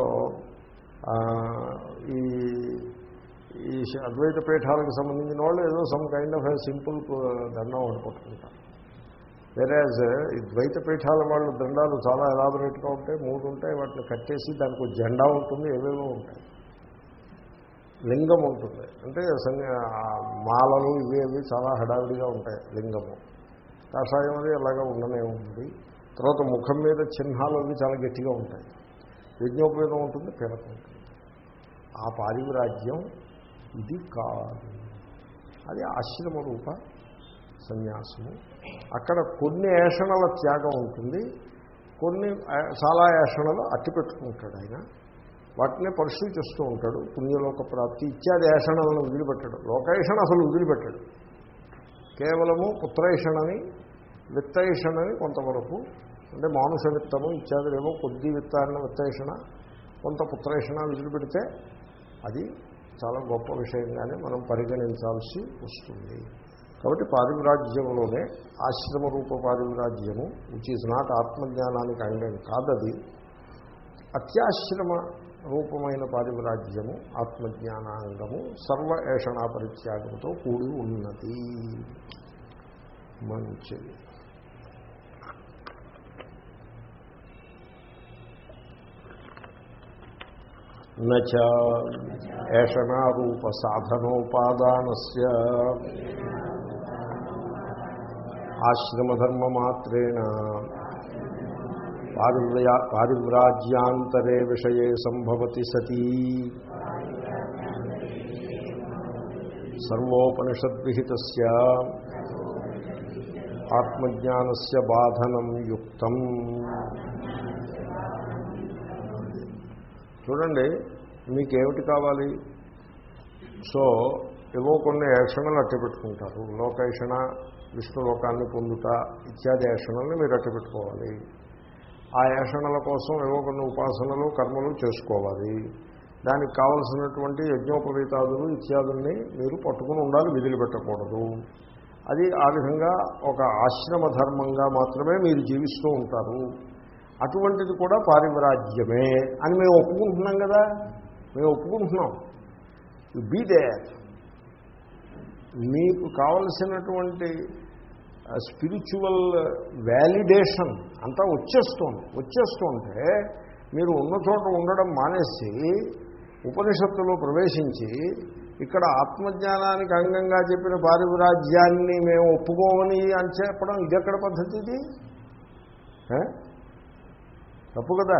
ఈ ఈ అద్వైత పీఠాలకు సంబంధించిన వాళ్ళు ఏదో సమ్ కైండ్ ఆఫ్ సింపుల్ దండం ఒకటి పట్టుకుంటారు. వెరాజ్ uh, ఈ ద్వైత పీఠాల వాళ్ళు దండాలు చాలా ఎలాబరేట్గా ఉంటాయి మూడు ఉంటాయి వాటిని కట్టేసి దానికి ఒక జెండా ఉంటుంది ఏవేవో ఉంటాయి. లింగం ఉంటుంది. అంటే మాలలు ఇవేవి చాలా హడావిడిగా ఉంటాయి లింగము. కాషాయం అది అలాగా ఉండనే ఉంది. తర్వాత ముఖం మీద చిహ్నాలు అవి చాలా గట్టిగా ఉంటాయి. యజ్ఞోపయోగం ఉంటుంది పిలక ఉంటుంది. ఆ పారివిరాజ్యం ఇది కాదు. అది ఆశ్రమ రూప సన్యాసము అక్కడ కొన్ని ఏషణల త్యాగం ఉంటుంది. కొన్ని చాలా ఏషణలు అట్టి పెట్టుకుంటాడు ఆయన. వాటిని పరిశీలి చేస్తూ ఉంటాడు. పుణ్యలోక ప్రాప్తి ఇత్యాది ఏషణలను వదిలిపెట్టాడు. లోకేషణ అసలు వదిలిపెట్టాడు. కేవలము పుత్రేషణని విత్తేషణని కొంతవరకు అంటే మానుష విత్తము ఇత్యాదులేమో కొద్ది విత్తాన్న విత్తేషణ కొంత పుత్రేషణ వదిలిపెడితే అది చాలా గొప్ప విషయంగానే మనం పరిగణించాల్సి వస్తుంది. కాబట్టి పారివ్రాజ్యంలోనే ఆశ్రమ రూప పారివ్రాజ్యము విచ్ ఈజ్ నాట్ ఆత్మజ్ఞానానికి అంగం కాదది అత్యాశ్రమ రూపమైన పారివ్రాజ్యము ఆత్మజ్ఞానాంగము సర్వ ఏషణా పరిత్యాగంతో కూడి ఉన్నది. మంచిది. నచ ఏషణారూప సాధనోపాదానస్య. ఆశ్రమధర్మమాత్రేణ. పారివ్రయా పారివ్రాజ్యాంతరే విషయ సంభవతి సతీ. సర్వోపనిషద్విహిత ఆత్మజ్ఞానస్య బాధనం యుక్తం. చూడండి మీకేమిటి కావాలి? సో ఏవో కొన్ని ఏషణలు అట్టి పెట్టుకుంటారు లోకేషణ విష్ణులోకాన్ని పొందుట ఇత్యాది యాషణల్ని మీరు అట్టి పెట్టుకోవాలి ఆ యాషణల కోసం ఏవో కొన్ని ఉపాసనలు కర్మలు చేసుకోవాలి. దానికి కావలసినటువంటి యజ్ఞోపవీతాదులు ఇత్యాదుల్ని మీరు పట్టుకుని ఉండాలి విధులు పెట్టకూడదు అది ఆ విధంగా ఒక ఆశ్రమ ధర్మంగా మాత్రమే మీరు జీవిస్తూ ఉంటారు. అటువంటిది కూడా పారివరాజ్యమే అని మేము ఒప్పుకుంటున్నాం కదా? మేము ఒప్పుకుంటున్నాం. బీ దేర్ మీకు కావలసినటువంటి స్పిరిచువల్ వ్యాలిడేషన్ అంతా వచ్చేస్తుంది వచ్చేస్తుంటే మీరు ఉన్న చోట ఉండడం మానేసి ఉపనిషత్తులో ప్రవేశించి ఇక్కడ ఆత్మజ్ఞానానికి అంగంగా చెప్పిన పారివిరాజ్యాన్ని మేము ఒప్పుకోమని అని చెప్పడం ఇది పద్ధతి ఇది? తప్పు కదా?